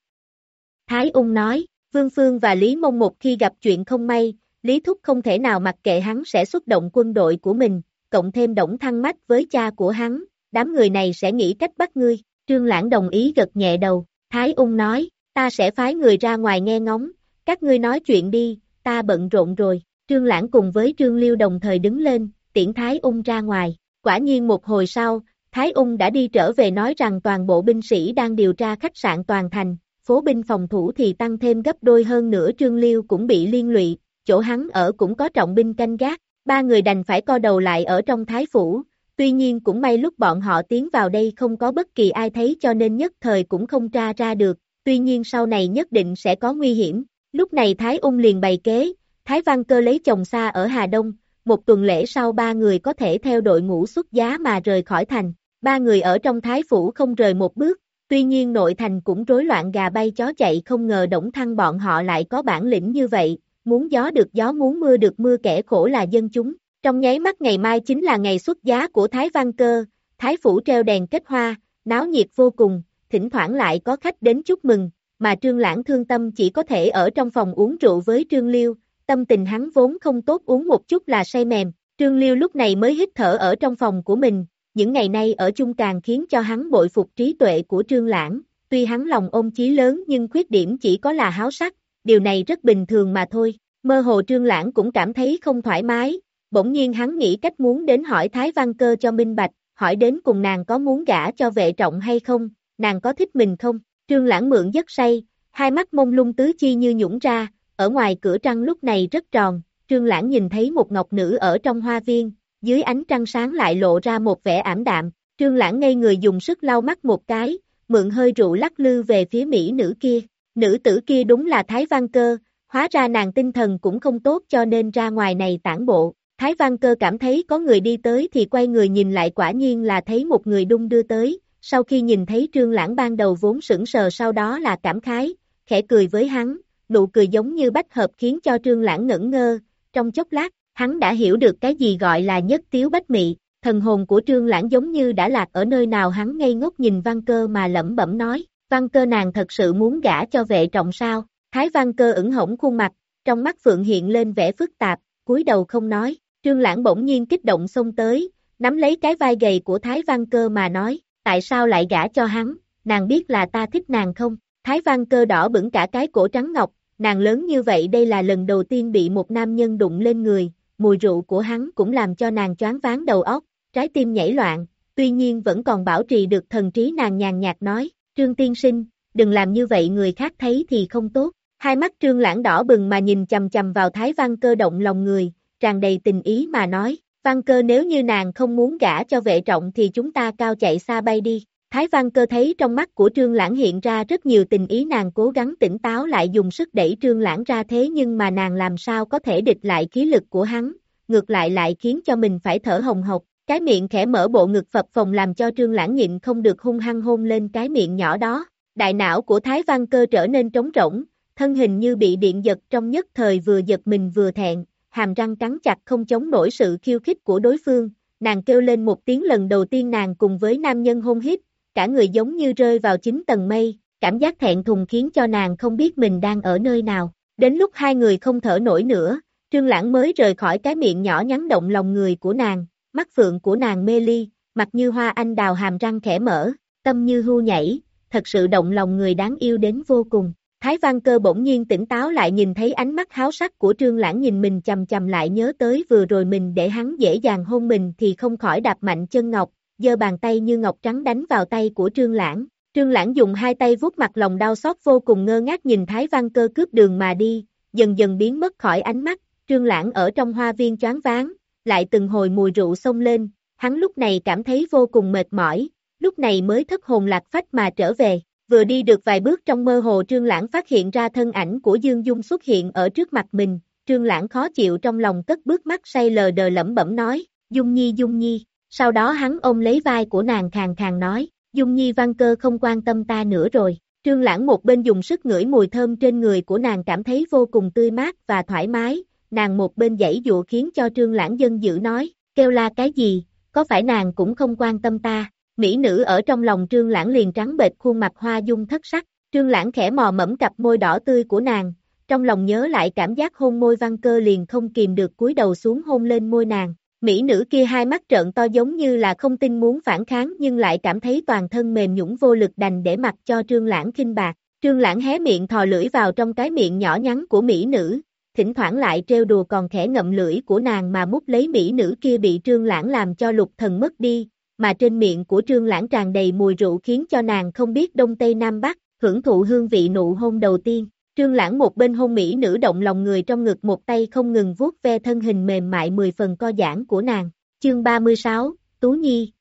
Thái ung nói, Vương Phương và Lý Mông một khi gặp chuyện không may, Lý Thúc không thể nào mặc kệ hắn sẽ xuất động quân đội của mình, cộng thêm động thăng mách với cha của hắn, đám người này sẽ nghĩ cách bắt ngươi, Trương Lãng đồng ý gật nhẹ đầu, Thái ung nói, ta sẽ phái người ra ngoài nghe ngóng, các ngươi nói chuyện đi, ta bận rộn rồi, Trương Lãng cùng với Trương Liêu đồng thời đứng lên, tiễn Thái ung ra ngoài, quả nhiên một hồi sau, Thái ung đã đi trở về nói rằng toàn bộ binh sĩ đang điều tra khách sạn toàn thành, phố binh phòng thủ thì tăng thêm gấp đôi hơn nữa Trương Liêu cũng bị liên lụy, chỗ hắn ở cũng có trọng binh canh gác, ba người đành phải co đầu lại ở trong Thái Phủ, tuy nhiên cũng may lúc bọn họ tiến vào đây không có bất kỳ ai thấy cho nên nhất thời cũng không tra ra được, tuy nhiên sau này nhất định sẽ có nguy hiểm, lúc này Thái Ung liền bày kế, Thái Văn Cơ lấy chồng xa ở Hà Đông, một tuần lễ sau ba người có thể theo đội ngũ xuất giá mà rời khỏi thành, ba người ở trong Thái Phủ không rời một bước, tuy nhiên nội thành cũng rối loạn gà bay chó chạy không ngờ Đổng Thăng bọn họ lại có bản lĩnh như vậy, muốn gió được gió muốn mưa được mưa kẻ khổ là dân chúng. Trong nháy mắt ngày mai chính là ngày xuất giá của Thái Văn Cơ, Thái Phủ treo đèn kết hoa, náo nhiệt vô cùng, thỉnh thoảng lại có khách đến chúc mừng, mà Trương Lãng thương tâm chỉ có thể ở trong phòng uống rượu với Trương Liêu, tâm tình hắn vốn không tốt uống một chút là say mềm, Trương Liêu lúc này mới hít thở ở trong phòng của mình, những ngày nay ở chung càng khiến cho hắn bội phục trí tuệ của Trương Lãng, tuy hắn lòng ôm chí lớn nhưng khuyết điểm chỉ có là háo sắc, điều này rất bình thường mà thôi. Mơ hồ Trương Lãng cũng cảm thấy không thoải mái, bỗng nhiên hắn nghĩ cách muốn đến hỏi Thái Văn Cơ cho minh bạch, hỏi đến cùng nàng có muốn gả cho vệ trọng hay không, nàng có thích mình không, Trương Lãng mượn giấc say, hai mắt mông lung tứ chi như nhũng ra, ở ngoài cửa trăng lúc này rất tròn, Trương Lãng nhìn thấy một ngọc nữ ở trong hoa viên, dưới ánh trăng sáng lại lộ ra một vẻ ảm đạm, Trương Lãng ngây người dùng sức lau mắt một cái, mượn hơi rượu lắc lư về phía mỹ nữ kia. Nữ tử kia đúng là Thái Văn Cơ, hóa ra nàng tinh thần cũng không tốt cho nên ra ngoài này tản bộ. Thái Văn Cơ cảm thấy có người đi tới thì quay người nhìn lại quả nhiên là thấy một người đung đưa tới, sau khi nhìn thấy Trương Lãng ban đầu vốn sững sờ sau đó là cảm khái, khẽ cười với hắn, nụ cười giống như bách hợp khiến cho Trương Lãng ngẩn ngơ, trong chốc lát, hắn đã hiểu được cái gì gọi là nhất tiếu bách mị, thần hồn của Trương Lãng giống như đã lạc ở nơi nào hắn ngây ngốc nhìn Văn Cơ mà lẩm bẩm nói, Văn Cơ nàng thật sự muốn gả cho vệ trọng sao, Thái Văn Cơ ửng hổng khuôn mặt, trong mắt Phượng hiện lên vẻ phức tạp, cúi đầu không nói, Trương Lãng bỗng nhiên kích động xông tới, nắm lấy cái vai gầy của Thái Văn Cơ mà nói, tại sao lại gả cho hắn, nàng biết là ta thích nàng không, Thái Văn Cơ đỏ bững cả cái cổ trắng ngọc, nàng lớn như vậy đây là lần đầu tiên bị một nam nhân đụng lên người, mùi rượu của hắn cũng làm cho nàng choáng váng đầu óc, trái tim nhảy loạn, tuy nhiên vẫn còn bảo trì được thần trí nàng nhàn nhạt nói, Trương Tiên Sinh, đừng làm như vậy người khác thấy thì không tốt, hai mắt Trương Lãng đỏ bừng mà nhìn chầm chầm vào Thái Văn Cơ động lòng người, tràn đầy tình ý mà nói, Văn Cơ nếu như nàng không muốn gả cho vệ trọng thì chúng ta cao chạy xa bay đi. Thái Văn Cơ thấy trong mắt của Trương Lãng hiện ra rất nhiều tình ý nàng cố gắng tỉnh táo lại dùng sức đẩy Trương Lãng ra thế nhưng mà nàng làm sao có thể địch lại khí lực của hắn, ngược lại lại khiến cho mình phải thở hồng hộc, cái miệng khẽ mở bộ ngực phập phồng làm cho Trương Lãng nhịn không được hung hăng hôn lên cái miệng nhỏ đó. Đại não của Thái Văn Cơ trở nên trống rỗng, thân hình như bị điện giật trong nhất thời vừa giật mình vừa thẹn, hàm răng cắn chặt không chống nổi sự khiêu khích của đối phương, nàng kêu lên một tiếng lần đầu tiên nàng cùng với nam nhân hôn hít, cả người giống như rơi vào chính tầng mây, cảm giác thẹn thùng khiến cho nàng không biết mình đang ở nơi nào. Đến lúc hai người không thở nổi nữa, Trương Lãng mới rời khỏi cái miệng nhỏ nhắn động lòng người của nàng, mắt phượng của nàng mê ly, mặt như hoa anh đào hàm răng khẽ mở, tâm như hưu nhảy, thật sự động lòng người đáng yêu đến vô cùng. Thái Văn Cơ bỗng nhiên tỉnh táo lại nhìn thấy ánh mắt háo sắc của Trương Lãng nhìn mình chầm chầm lại nhớ tới vừa rồi mình để hắn dễ dàng hôn mình thì không khỏi đạp mạnh chân ngọc, giơ bàn tay như ngọc trắng đánh vào tay của Trương Lãng. Trương Lãng dùng hai tay vuốt mặt lòng đau xót vô cùng ngơ ngác nhìn Thái Văn Cơ cướp đường mà đi, dần dần biến mất khỏi ánh mắt, Trương Lãng ở trong hoa viên choáng váng, lại từng hồi mùi rượu xông lên, hắn lúc này cảm thấy vô cùng mệt mỏi, lúc này mới thất hồn lạc phách mà trở về. Vừa đi được vài bước trong mơ hồ Trương Lãng phát hiện ra thân ảnh của Dương Dung xuất hiện ở trước mặt mình, Trương Lãng khó chịu trong lòng cất bước mắt say lờ đờ lẩm bẩm nói, Dung Nhi Dung Nhi, sau đó hắn ôm lấy vai của nàng khàng khàng nói, Dung Nhi văn cơ không quan tâm ta nữa rồi. Trương Lãng một bên dùng sức ngửi mùi thơm trên người của nàng cảm thấy vô cùng tươi mát và thoải mái, nàng một bên dãy dụa khiến cho Trương Lãng dân dữ nói, kêu la cái gì, có phải nàng cũng không quan tâm ta, Mỹ nữ ở trong lòng Trương Lãng liền trắng bệch khuôn mặt hoa dung thất sắc, Trương Lãng khẽ mò mẫm cặp môi đỏ tươi của nàng, trong lòng nhớ lại cảm giác hôn môi văn cơ liền không kìm được cúi đầu xuống hôn lên môi nàng. Mỹ nữ kia hai mắt trợn to giống như là không tin muốn phản kháng nhưng lại cảm thấy toàn thân mềm nhũng vô lực đành để mặc cho Trương Lãng khinh bạc. Trương Lãng hé miệng thò lưỡi vào trong cái miệng nhỏ nhắn của Mỹ nữ, thỉnh thoảng lại trêu đùa còn khẽ ngậm lưỡi của nàng mà mút lấy Mỹ nữ kia bị Trương Lãng làm cho lục thần mất đi, mà trên miệng của trương lãng tràn đầy mùi rượu khiến cho nàng không biết đông tây nam bắc, hưởng thụ hương vị nụ hôn đầu tiên. Trương lãng một bên hôn mỹ nữ động lòng người trong ngực một tay không ngừng vuốt ve thân hình mềm mại mười phần co giãn của nàng. Chương 36, Tú Nhi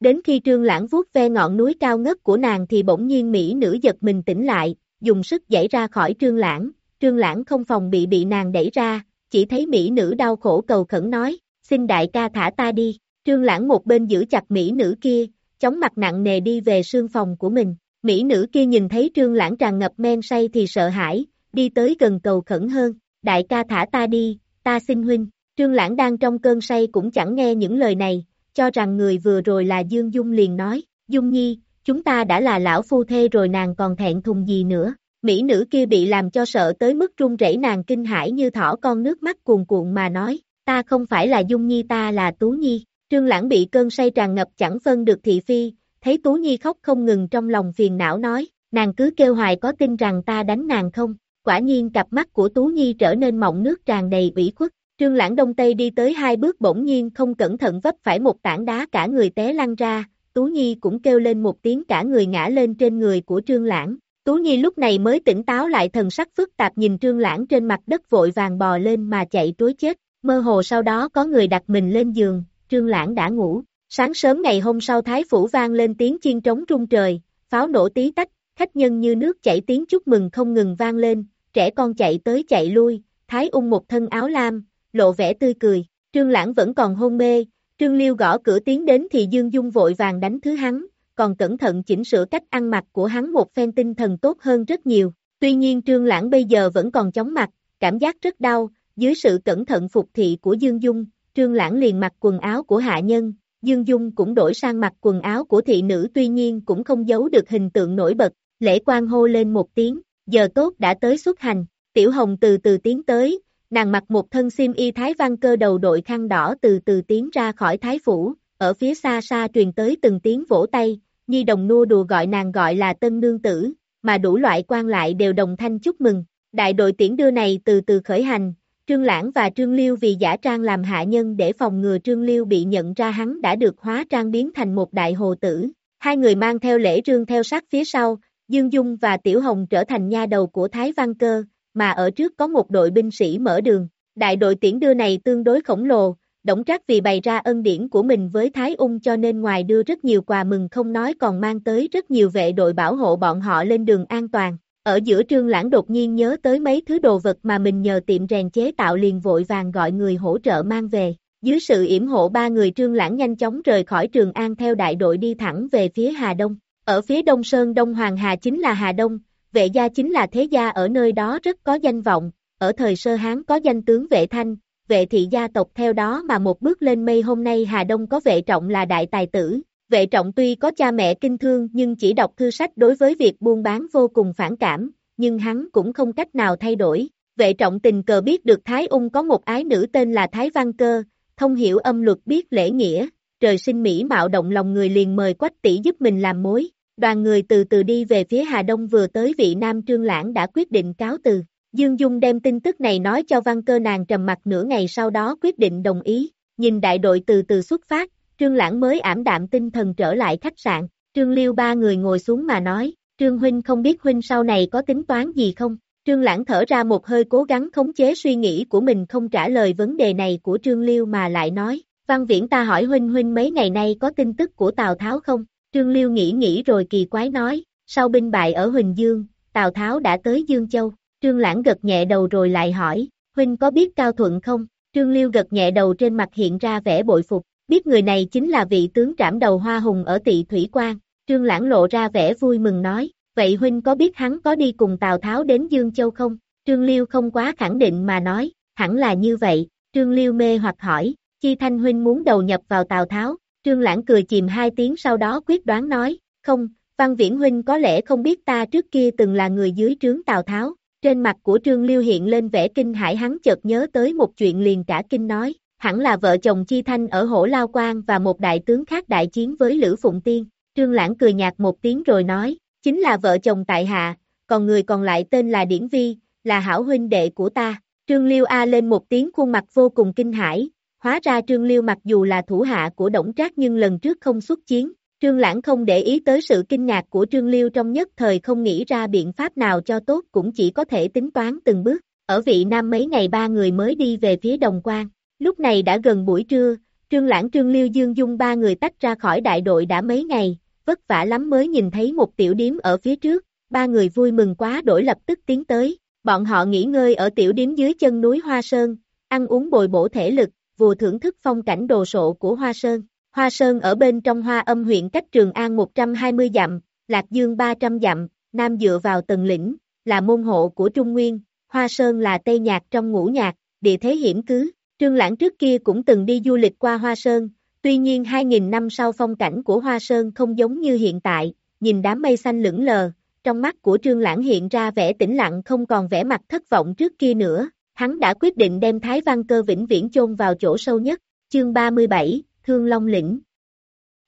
Đến khi trương lãng vuốt ve ngọn núi cao ngất của nàng thì bỗng nhiên mỹ nữ giật mình tỉnh lại, dùng sức dãy ra khỏi trương lãng, trương lãng không phòng bị bị nàng đẩy ra, chỉ thấy mỹ nữ đau khổ cầu khẩn nói, xin đại ca thả ta đi. Trương Lãng một bên giữ chặt mỹ nữ kia, chống mặt nặng nề đi về sương phòng của mình. Mỹ nữ kia nhìn thấy Trương Lãng tràn ngập men say thì sợ hãi, đi tới gần cầu khẩn hơn. Đại ca thả ta đi, ta xin huynh. Trương Lãng đang trong cơn say cũng chẳng nghe những lời này, cho rằng người vừa rồi là Dương Dung liền nói, Dung Nhi, chúng ta đã là lão phu thê rồi nàng còn thẹn thùng gì nữa. Mỹ nữ kia bị làm cho sợ tới mức run rẩy nàng kinh hãi như thỏ con nước mắt cuồn cuộn mà nói, ta không phải là Dung Nhi ta là Tú Nhi. Trương Lãng bị cơn say tràn ngập chẳng phân được thị phi, thấy Tú Nhi khóc không ngừng trong lòng phiền não nói, nàng cứ kêu hoài có tin rằng ta đánh nàng không, quả nhiên cặp mắt của Tú Nhi trở nên mọng nước tràn đầy ủy khuất, Trương Lãng đông tây đi tới hai bước bỗng nhiên không cẩn thận vấp phải một tảng đá cả người té lăn ra, Tú Nhi cũng kêu lên một tiếng cả người ngã lên trên người của Trương Lãng. Tú Nhi lúc này mới tỉnh táo lại thần sắc phức tạp nhìn Trương Lãng trên mặt đất vội vàng bò lên mà chạy trối chết, mơ hồ sau đó có người đặt mình lên giường, Trương Lãng đã ngủ, Sáng sớm ngày hôm sau Thái Phủ vang lên tiếng chiên trống trung trời, pháo nổ tí tách, khách nhân như nước chảy tiếng chúc mừng không ngừng vang lên, trẻ con chạy tới chạy lui, Thái ung một thân áo lam, lộ vẻ tươi cười, Trương Lãng vẫn còn hôn mê, Trương Liêu gõ cửa tiến đến thì Dương Dung vội vàng đánh thứ hắn, còn cẩn thận chỉnh sửa cách ăn mặc của hắn một phen tinh thần tốt hơn rất nhiều. Tuy nhiên Trương Lãng bây giờ vẫn còn chóng mặt, cảm giác rất đau, dưới sự cẩn thận phục thị của Dương Dung, Trương Lãng liền mặc quần áo của hạ nhân, Dương Dung cũng đổi sang mặc quần áo của thị nữ tuy nhiên cũng không giấu được hình tượng nổi bật, lễ quan hô lên một tiếng, giờ tốt đã tới xuất hành, Tiểu Hồng từ từ tiến tới, nàng mặc một thân xiêm y thái văn cơ đầu đội khăn đỏ từ từ tiến ra khỏi thái phủ, ở phía xa xa truyền tới từng tiếng vỗ tay, Nhi đồng nua đùa gọi nàng gọi là tân nương tử, mà đủ loại quan lại đều đồng thanh chúc mừng. Đại đội tiễn đưa này từ từ khởi hành, Trương Lãng và Trương Liêu vì giả trang làm hạ nhân để phòng ngừa Trương Liêu bị nhận ra hắn đã được hóa trang biến thành một đại hồ tử. Hai người mang theo lễ trương theo sát phía sau, Dương Dung và Tiểu Hồng trở thành nha đầu của Thái Văn Cơ, mà ở trước có một đội binh sĩ mở đường. Đại đội tiễn đưa này tương đối khổng lồ, Đổng Trác vì bày ra ân điển của mình với Thái Ung cho nên ngoài đưa rất nhiều quà mừng không nói còn mang tới rất nhiều vệ đội bảo hộ bọn họ lên đường an toàn. Ở giữa trương lãng đột nhiên nhớ tới mấy thứ đồ vật mà mình nhờ tiệm rèn chế tạo liền vội vàng gọi người hỗ trợ mang về. Dưới sự yểm hộ ba người trương lãng nhanh chóng rời khỏi trường an theo đại đội đi thẳng về phía Hà Đông. Ở phía Đông Sơn Đông Hoàng Hà chính là Hà Đông, vệ gia chính là thế gia ở nơi đó rất có danh vọng, ở thời sơ Hán có danh tướng vệ thanh, vệ thị gia tộc theo đó mà một bước lên mây hôm nay Hà Đông có vệ trọng là đại tài tử. Vệ trọng tuy có cha mẹ kinh thương nhưng chỉ đọc thư sách đối với việc buôn bán vô cùng phản cảm, nhưng hắn cũng không cách nào thay đổi. Vệ trọng tình cờ biết được Thái Ung có một ái nữ tên là Thái Văn Cơ, thông hiểu âm luật biết lễ nghĩa, trời sinh Mỹ mạo động lòng người liền mời quách tỷ giúp mình làm mối. Đoàn người từ từ đi về phía Hà Đông vừa tới vị Nam Trương Lãng đã quyết định cáo từ. Dương Dung đem tin tức này nói cho văn cơ nàng trầm mặt nửa ngày sau đó quyết định đồng ý, nhìn đại đội từ từ xuất phát, Trương Lãng mới ảm đạm tinh thần trở lại khách sạn, Trương Liêu ba người ngồi xuống mà nói, Trương Huynh không biết Huynh sau này có tính toán gì không? Trương Lãng thở ra một hơi cố gắng khống chế suy nghĩ của mình không trả lời vấn đề này của Trương Liêu mà lại nói, Văn Viễn ta hỏi Huynh Huynh mấy ngày nay có tin tức của Tào Tháo không? Trương Liêu nghĩ nghĩ rồi kỳ quái nói, sau binh bại ở Huỳnh Dương, Tào Tháo đã tới Dương Châu, Trương Lãng gật nhẹ đầu rồi lại hỏi, Huynh có biết Cao Thuận không? Trương Liêu gật nhẹ đầu trên mặt hiện ra vẻ bội phục, biết người này chính là vị tướng trảm đầu hoa hùng ở tị Thủy Quan. Trương Lãng lộ ra vẻ vui mừng nói, vậy Huynh có biết hắn có đi cùng Tào Tháo đến Dương Châu không? Trương Liêu không quá khẳng định mà nói, hẳn là như vậy, Trương Liêu mê hoặc hỏi, Chi Thanh Huynh muốn đầu nhập vào Tào Tháo, Trương Lãng cười chìm hai tiếng sau đó quyết đoán nói, không, Văn Viễn Huynh có lẽ không biết ta trước kia từng là người dưới trướng Tào Tháo, trên mặt của Trương Liêu hiện lên vẻ kinh hãi hắn chợt nhớ tới một chuyện liền cả kinh nói, hẳn là vợ chồng Chi Thanh ở hổ Lao Quan và một đại tướng khác đại chiến với Lữ Phụng Tiên. Trương Lãng cười nhạt một tiếng rồi nói, chính là vợ chồng tại hạ, còn người còn lại tên là Điển Vi, là hảo huynh đệ của ta. Trương Liêu A lên một tiếng khuôn mặt vô cùng kinh hãi, hóa ra Trương Liêu mặc dù là thủ hạ của Đổng Trác nhưng lần trước không xuất chiến, Trương Lãng không để ý tới sự kinh ngạc của Trương Liêu trong nhất thời không nghĩ ra biện pháp nào cho tốt cũng chỉ có thể tính toán từng bước. Ở vị Nam mấy ngày ba người mới đi về phía Đồng Quan. Lúc này đã gần buổi trưa, Trương Lãng Trương Liêu Dương Dung ba người tách ra khỏi đại đội đã mấy ngày, vất vả lắm mới nhìn thấy một tiểu điếm ở phía trước, ba người vui mừng quá đổi lập tức tiến tới. Bọn họ nghỉ ngơi ở tiểu điếm dưới chân núi Hoa Sơn, ăn uống bồi bổ thể lực, vừa thưởng thức phong cảnh đồ sộ của Hoa Sơn. Hoa Sơn ở bên trong Hoa Âm huyện cách Trường An 120 dặm, Lạc Dương 300 dặm, Nam dựa vào tầng lĩnh, là môn hộ của Trung Nguyên, Hoa Sơn là Tây Nhạc trong ngũ nhạc, địa thế hiểm cứ. Trương Lãng trước kia cũng từng đi du lịch qua Hoa Sơn, tuy nhiên 2.000 năm sau phong cảnh của Hoa Sơn không giống như hiện tại, nhìn đám mây xanh lững lờ, trong mắt của Trương Lãng hiện ra vẻ tĩnh lặng không còn vẻ mặt thất vọng trước kia nữa, hắn đã quyết định đem Thái Văn Cơ vĩnh viễn chôn vào chỗ sâu nhất. Chương 37, Thương Long Lĩnh.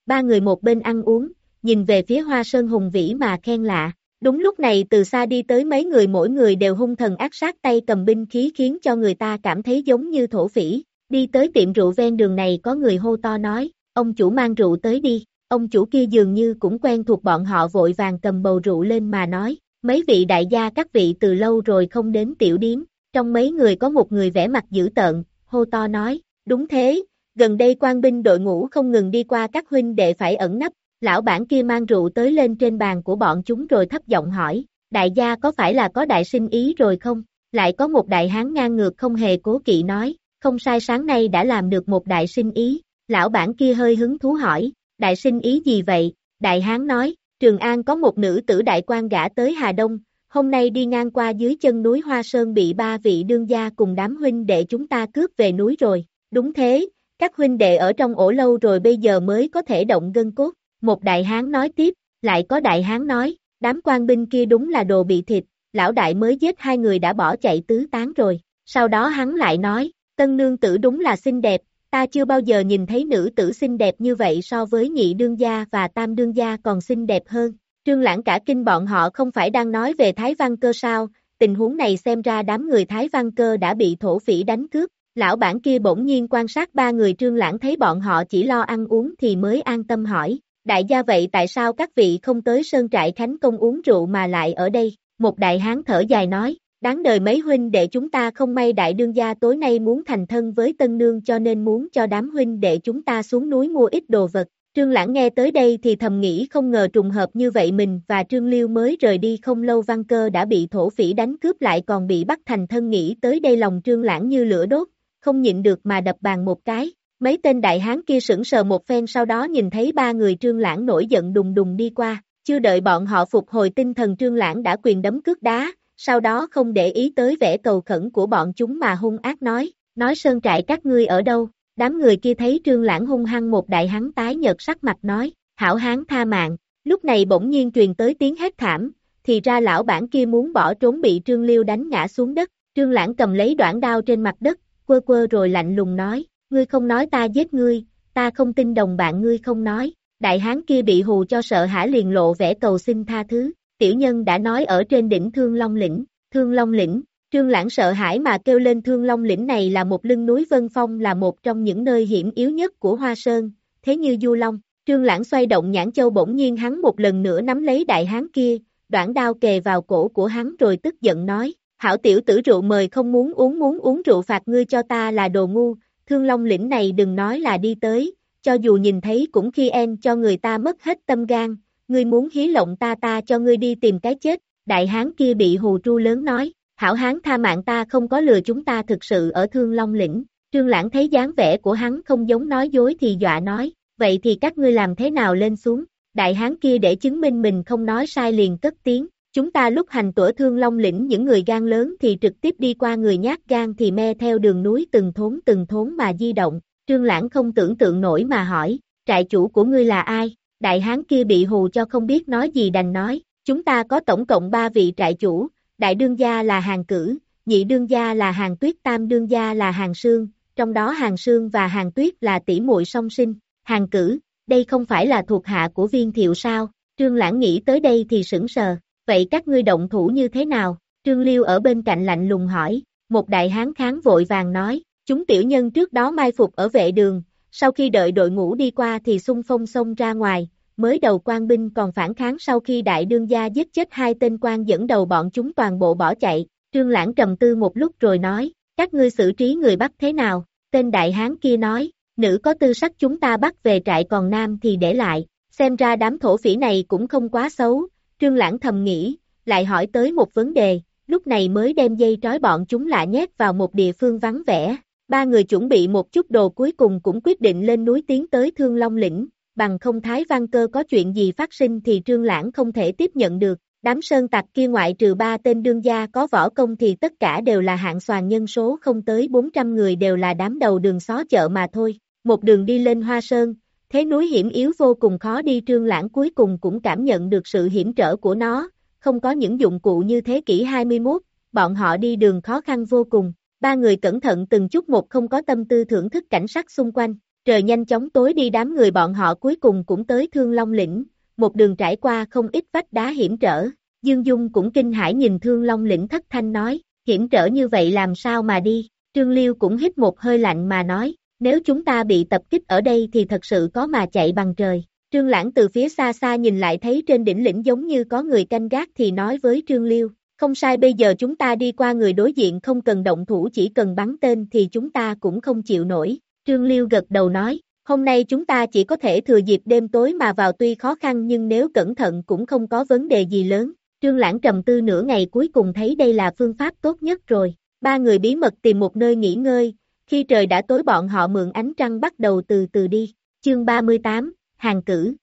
Ba người một bên ăn uống, nhìn về phía hoa sơn hùng vĩ mà khen lạ. Đúng lúc này từ xa đi tới mấy người mỗi người đều hung thần ác sát tay cầm binh khí khiến cho người ta cảm thấy giống như thổ phỉ. Đi tới tiệm rượu ven đường này có người hô to nói, ông chủ mang rượu tới đi. Ông chủ kia dường như cũng quen thuộc bọn họ vội vàng cầm bầu rượu lên mà nói, mấy vị đại gia các vị từ lâu rồi không đến tiểu điếm. Trong mấy người có một người vẽ mặt dữ tợn, hô to nói, đúng thế, gần đây quan binh đội ngũ không ngừng đi qua các huynh đệ phải ẩn nấp, lão bản kia mang rượu tới lên trên bàn của bọn chúng rồi thấp giọng hỏi, đại gia có phải là có đại sinh ý rồi không? Lại có một đại hán ngang ngược không hề cố kỵ nói, không sai sáng nay đã làm được một đại sinh ý, lão bản kia hơi hứng thú hỏi, đại sinh ý gì vậy? Đại hán nói, Trường An có một nữ tử đại quan gã tới Hà Đông, hôm nay đi ngang qua dưới chân núi Hoa Sơn bị ba vị đương gia cùng đám huynh đệ chúng ta cướp về núi rồi. Đúng thế, các huynh đệ ở trong ổ lâu rồi bây giờ mới có thể động gân cốt. Một đại hán nói tiếp, lại có đại hán nói, đám quan binh kia đúng là đồ bị thịt, lão đại mới giết hai người đã bỏ chạy tứ tán rồi. Sau đó hắn lại nói, tân nương tử đúng là xinh đẹp, ta chưa bao giờ nhìn thấy nữ tử xinh đẹp như vậy so với nhị đương gia và tam đương gia còn xinh đẹp hơn. Trương Lãng cả kinh bọn họ không phải đang nói về Thái Văn Cơ sao, tình huống này xem ra đám người Thái Văn Cơ đã bị thổ phỉ đánh cướp. Lão bản kia bỗng nhiên quan sát ba người Trương Lãng thấy bọn họ chỉ lo ăn uống thì mới an tâm hỏi, đại gia vậy tại sao các vị không tới Sơn Trại Khánh Công uống rượu mà lại ở đây? Một đại hán thở dài nói, đáng đời mấy huynh đệ chúng ta không may đại đương gia tối nay muốn thành thân với tân nương cho nên muốn cho đám huynh đệ chúng ta xuống núi mua ít đồ vật, Trương Lãng nghe tới đây thì thầm nghĩ không ngờ trùng hợp như vậy mình và Trương Liêu mới rời đi không lâu văn cơ đã bị thổ phỉ đánh cướp lại còn bị bắt thành thân nghĩ tới đây lòng Trương Lãng như lửa đốt, không nhịn được mà đập bàn một cái. Mấy tên đại hán kia sững sờ một phen sau đó nhìn thấy ba người Trương Lãng nổi giận đùng đùng đi qua, chưa đợi bọn họ phục hồi tinh thần Trương Lãng đã quyền đấm cước đá, sau đó không để ý tới vẻ cầu khẩn của bọn chúng mà hung ác nói, nói sơn trại các ngươi ở đâu, Đám người kia thấy trương lãng hung hăng một đại hán tái nhợt sắc mặt nói, hảo hán tha mạng, lúc này bỗng nhiên truyền tới tiếng hét thảm, thì ra lão bản kia muốn bỏ trốn bị trương liêu đánh ngã xuống đất, trương lãng cầm lấy đoạn đao trên mặt đất, quơ quơ rồi lạnh lùng nói, ngươi không nói ta giết ngươi, ta không tin đồng bạn ngươi không nói, đại hán kia bị hù cho sợ hãi liền lộ vẻ cầu xin tha thứ, tiểu nhân đã nói ở trên đỉnh Thương Long Lĩnh, Thương Long Lĩnh, Trương Lãng sợ hãi mà kêu lên Thương Long lĩnh này là một lưng núi Vân Phong là một trong những nơi hiểm yếu nhất của Hoa Sơn, thế như Du Long. Trương Lãng xoay động nhãn châu bỗng nhiên hắn một lần nữa nắm lấy đại hán kia, đoạn đao kề vào cổ của hắn rồi tức giận nói, hảo tiểu tử rượu mời không muốn uống muốn uống rượu phạt ngươi cho ta là đồ ngu, Thương Long lĩnh này đừng nói là đi tới, cho dù nhìn thấy cũng khi em cho người ta mất hết tâm gan, ngươi muốn hí lộng ta ta cho ngươi đi tìm cái chết, đại hán kia bị hù tru lớn nói, Hảo hán tha mạng ta không có lừa chúng ta thực sự ở Thương Long lĩnh. Trương Lãng thấy dáng vẻ của hắn không giống nói dối thì dọa nói, vậy thì các ngươi làm thế nào lên xuống? Đại hán kia để chứng minh mình không nói sai liền cất tiếng, chúng ta lúc hành tủa Thương Long lĩnh những người gan lớn thì trực tiếp đi qua người nhát gan thì me theo đường núi từng thốn từng thốn mà di động. Trương Lãng không tưởng tượng nổi mà hỏi, trại chủ của ngươi là ai? Đại hán kia bị hù cho không biết nói gì đành nói, chúng ta có tổng cộng 3 vị trại chủ, đại đương gia là hàng cử, nhị đương gia là hàng tuyết tam đương gia là hàng sương, trong đó hàng sương và hàng tuyết là tỷ muội song sinh, hàng cử, đây không phải là thuộc hạ của viên thiệu sao, trương lãng nghĩ tới đây thì sững sờ, vậy các ngươi động thủ như thế nào, trương liêu ở bên cạnh lạnh lùng hỏi, một đại hán kháng vội vàng nói, chúng tiểu nhân trước đó mai phục ở vệ đường, sau khi đợi đội ngũ đi qua thì xung phong xông ra ngoài, mới đầu quan binh còn phản kháng sau khi đại đương gia giết chết hai tên quan dẫn đầu bọn chúng toàn bộ bỏ chạy, trương lãng trầm tư một lúc rồi nói, các ngươi xử trí người bắt thế nào, tên đại hán kia nói, nữ có tư sắc chúng ta bắt về trại còn nam thì để lại, xem ra đám thổ phỉ này cũng không quá xấu, trương lãng thầm nghĩ, lại hỏi tới một vấn đề, lúc này mới đem dây trói bọn chúng lại nhét vào một địa phương vắng vẻ. Ba người chuẩn bị một chút đồ cuối cùng cũng quyết định lên núi tiến tới Thương Long lĩnh, bằng không Thái Văn Cơ có chuyện gì phát sinh thì Trương Lãng không thể tiếp nhận được. Đám sơn tặc kia ngoại trừ ba tên đương gia có võ công thì tất cả đều là hạng soàn nhân số không tới 400 người đều là đám đầu đường xó chợ mà thôi. Một đường đi lên Hoa Sơn, thế núi hiểm yếu vô cùng khó đi Trương Lãng cuối cùng cũng cảm nhận được sự hiểm trở của nó, không có những dụng cụ như thế kỷ 21, bọn họ đi đường khó khăn vô cùng. Ba người cẩn thận từng chút một không có tâm tư thưởng thức cảnh sắc xung quanh, Trời nhanh chóng tối đi đám người bọn họ cuối cùng cũng tới Thương Long lĩnh, một đường trải qua không ít vách đá hiểm trở. Dương Dung cũng kinh hãi nhìn Thương Long lĩnh thất thanh nói, hiểm trở như vậy làm sao mà đi. Trương Liêu cũng hít một hơi lạnh mà nói, nếu chúng ta bị tập kích ở đây thì thật sự có mà chạy bằng trời. Trương Lãng từ phía xa xa nhìn lại thấy trên đỉnh lĩnh giống như có người canh gác thì nói với Trương Liêu, không sai bây giờ chúng ta đi qua người đối diện không cần động thủ chỉ cần bắn tên thì chúng ta cũng không chịu nổi. Trương Liêu gật đầu nói, hôm nay chúng ta chỉ có thể thừa dịp đêm tối mà vào tuy khó khăn nhưng nếu cẩn thận cũng không có vấn đề gì lớn. Trương Lãng trầm tư nửa ngày cuối cùng thấy đây là phương pháp tốt nhất rồi. Ba người bí mật tìm một nơi nghỉ ngơi, khi trời đã tối bọn họ mượn ánh trăng bắt đầu từ từ đi. Chương 38, Hàng cử.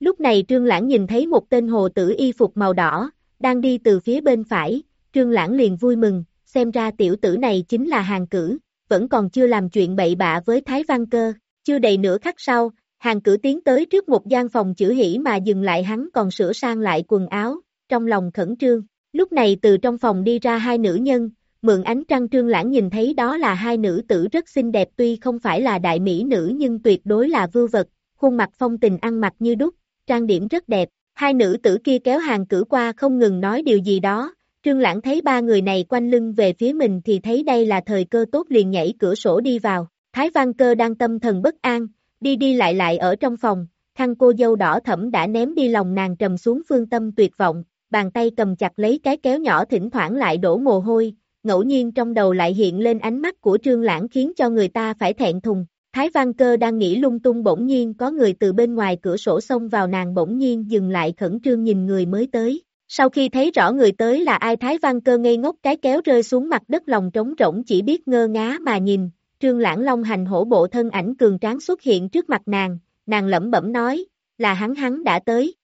Lúc này Trương Lãng nhìn thấy một tên hồ tử y phục màu đỏ, đang đi từ phía bên phải, Trương Lãng liền vui mừng, xem ra tiểu tử này chính là hàng cử, vẫn còn chưa làm chuyện bậy bạ với Thái Văn Cơ, chưa đầy nửa khắc sau, hàng cử tiến tới trước một gian phòng chữ hỉ mà dừng lại hắn còn sửa sang lại quần áo, trong lòng khẩn trương, lúc này từ trong phòng đi ra hai nữ nhân, mượn ánh trăng trương lãng nhìn thấy đó là hai nữ tử rất xinh đẹp tuy không phải là đại mỹ nữ nhưng tuyệt đối là vưu vật, khuôn mặt phong tình ăn mặc như đúc, trang điểm rất đẹp, hai nữ tử kia kéo hàng cử qua không ngừng nói điều gì đó, trương lãng thấy ba người này quanh lưng về phía mình thì thấy đây là thời cơ tốt liền nhảy cửa sổ đi vào, Thái Văn Cơ đang tâm thần bất an, đi đi lại lại ở trong phòng, khăn cô dâu đỏ thẫm đã ném đi lòng nàng trầm xuống phương tâm tuyệt vọng, bàn tay cầm chặt lấy cái kéo nhỏ thỉnh thoảng lại đổ mồ hôi, ngẫu nhiên trong đầu lại hiện lên ánh mắt của trương lãng khiến cho người ta phải thẹn thùng. Thái Văn Cơ đang nghĩ lung tung bỗng nhiên có người từ bên ngoài cửa sổ xông vào nàng bỗng nhiên dừng lại khẩn trương nhìn người mới tới. Sau khi thấy rõ người tới là ai Thái Văn Cơ ngây ngốc cái kéo rơi xuống mặt đất lòng trống rỗng chỉ biết ngơ ngá mà nhìn, Trương Lãng Long hành hổ bộ thân ảnh cường tráng xuất hiện trước mặt nàng, nàng lẩm bẩm nói, là hắn hắn đã tới.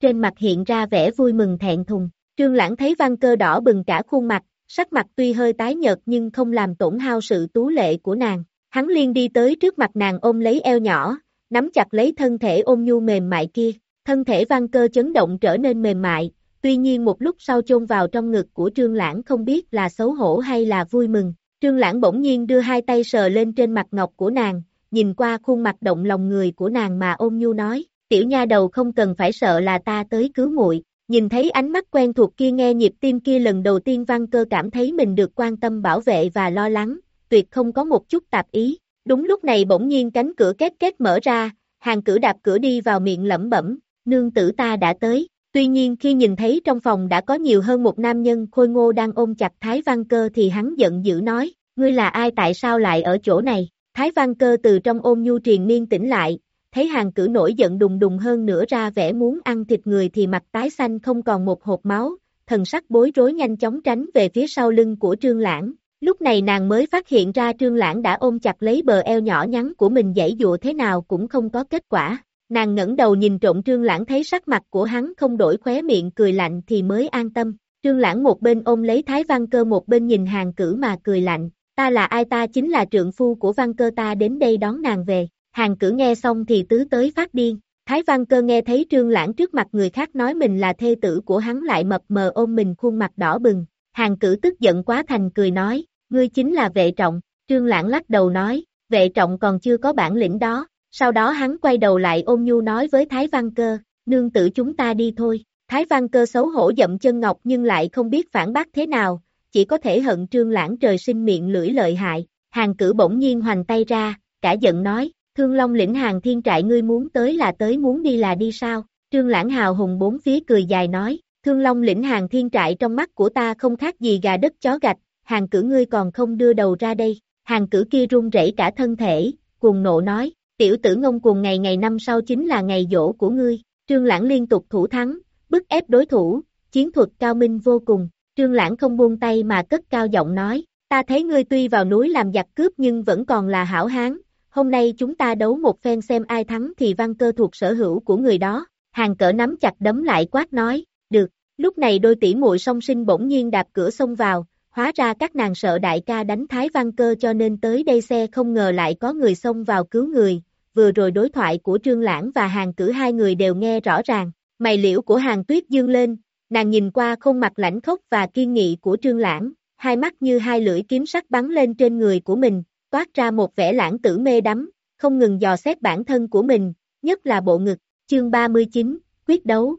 Trên mặt hiện ra vẻ vui mừng thẹn thùng, Trương Lãng thấy văn cơ đỏ bừng cả khuôn mặt, sắc mặt tuy hơi tái nhợt nhưng không làm tổn hao sự tú lệ của nàng. Hắn liên đi tới trước mặt nàng ôm lấy eo nhỏ, nắm chặt lấy thân thể ôm nhu mềm mại kia, thân thể văn cơ chấn động trở nên mềm mại, tuy nhiên một lúc sau chôn vào trong ngực của Trương Lãng không biết là xấu hổ hay là vui mừng, Trương Lãng bỗng nhiên đưa hai tay sờ lên trên mặt ngọc của nàng, nhìn qua khuôn mặt động lòng người của nàng mà ôm nhu nói, tiểu nha đầu không cần phải sợ là ta tới cứu muội. Nhìn thấy ánh mắt quen thuộc kia nghe nhịp tim kia lần đầu tiên văn cơ cảm thấy mình được quan tâm bảo vệ và lo lắng, tuyệt không có một chút tạp ý. Đúng lúc này bỗng nhiên cánh cửa két két mở ra, hàng cử đạp cửa đi vào miệng lẩm bẩm, nương tử ta đã tới. Tuy nhiên khi nhìn thấy trong phòng đã có nhiều hơn một nam nhân khôi ngô đang ôm chặt Thái Văn Cơ thì hắn giận dữ nói, ngươi là ai tại sao lại ở chỗ này? Thái Văn Cơ từ trong ôm nhu triền miên tỉnh lại, thấy hàng cử nổi giận đùng đùng hơn nữa ra vẻ muốn ăn thịt người thì mặt tái xanh không còn một hộp máu, thần sắc bối rối nhanh chóng tránh về phía sau lưng của Trương Lãng. Lúc này nàng mới phát hiện ra Trương Lãng đã ôm chặt lấy bờ eo nhỏ nhắn của mình dãy dụa thế nào cũng không có kết quả. Nàng ngẩng đầu nhìn trộm Trương Lãng thấy sắc mặt của hắn không đổi khóe miệng cười lạnh thì mới an tâm. Trương Lãng một bên ôm lấy Thái Văn Cơ một bên nhìn hàng cử mà cười lạnh. Ta là ai ta chính là trượng phu của Văn Cơ ta đến đây đón nàng về. Hàng cử nghe xong thì tứ tới phát điên. Thái Văn Cơ nghe thấy Trương Lãng trước mặt người khác nói mình là thê tử của hắn lại mập mờ ôm mình khuôn mặt đỏ bừng. Hàng cử tức giận quá thành cười nói, ngươi chính là vệ trọng. Trương Lãng lắc đầu nói, vệ trọng còn chưa có bản lĩnh đó, sau đó hắn quay đầu lại ôm nhu nói với Thái Văn Cơ, nương tử chúng ta đi thôi. Thái Văn Cơ xấu hổ dậm chân ngọc nhưng lại không biết phản bác thế nào, chỉ có thể hận trương lãng trời sinh miệng lưỡi lợi hại. Hàng cử bỗng nhiên hoành tay ra, cả giận nói, thương long lĩnh hàng thiên trại ngươi muốn tới là tới muốn đi là đi sao? Trương lãng hào hùng bốn phía cười dài nói, thương long lĩnh hàng thiên trại trong mắt của ta không khác gì gà đất chó gạch, hàng cử ngươi còn không đưa đầu ra đây. Hàng cử kia run rẩy cả thân thể, cuồng nộ nói, Tiểu tử ngông cuồng ngày ngày năm sau chính là ngày dỗ của ngươi, trương lãng liên tục thủ thắng, bức ép đối thủ, chiến thuật cao minh vô cùng, trương lãng không buông tay mà cất cao giọng nói, ta thấy ngươi tuy vào núi làm giặc cướp nhưng vẫn còn là hảo hán, hôm nay chúng ta đấu một phen xem ai thắng thì văn cơ thuộc sở hữu của người đó, hàng cỡ nắm chặt đấm lại quát nói, được, lúc này đôi tỷ muội song sinh bỗng nhiên đạp cửa xông vào, hóa ra các nàng sợ đại ca đánh thái văn cơ cho nên tới đây xe không ngờ lại có người xông vào cứu người, vừa rồi đối thoại của Trương Lãng và hàng cử hai người đều nghe rõ ràng, mày liễu của hàng tuyết dương lên, nàng nhìn qua khuôn mặt lãnh khốc và kiên nghị của Trương Lãng, hai mắt như hai lưỡi kiếm sắc bắn lên trên người của mình, toát ra một vẻ lãng tử mê đắm, không ngừng dò xét bản thân của mình, nhất là bộ ngực, chương 39, quyết đấu.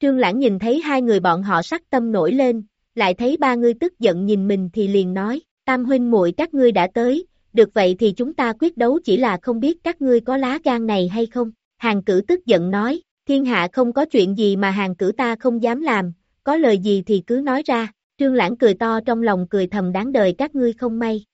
Trương Lãng nhìn thấy hai người bọn họ sắc tâm nổi lên, lại thấy ba người tức giận nhìn mình thì liền nói, tam huynh muội các ngươi đã tới, được vậy thì chúng ta quyết đấu chỉ là không biết các ngươi có lá gan này hay không. Hàng cử tức giận nói, thiên hạ không có chuyện gì mà hàng cử ta không dám làm, có lời gì thì cứ nói ra, trương lãng cười to trong lòng cười thầm đáng đời các ngươi không may.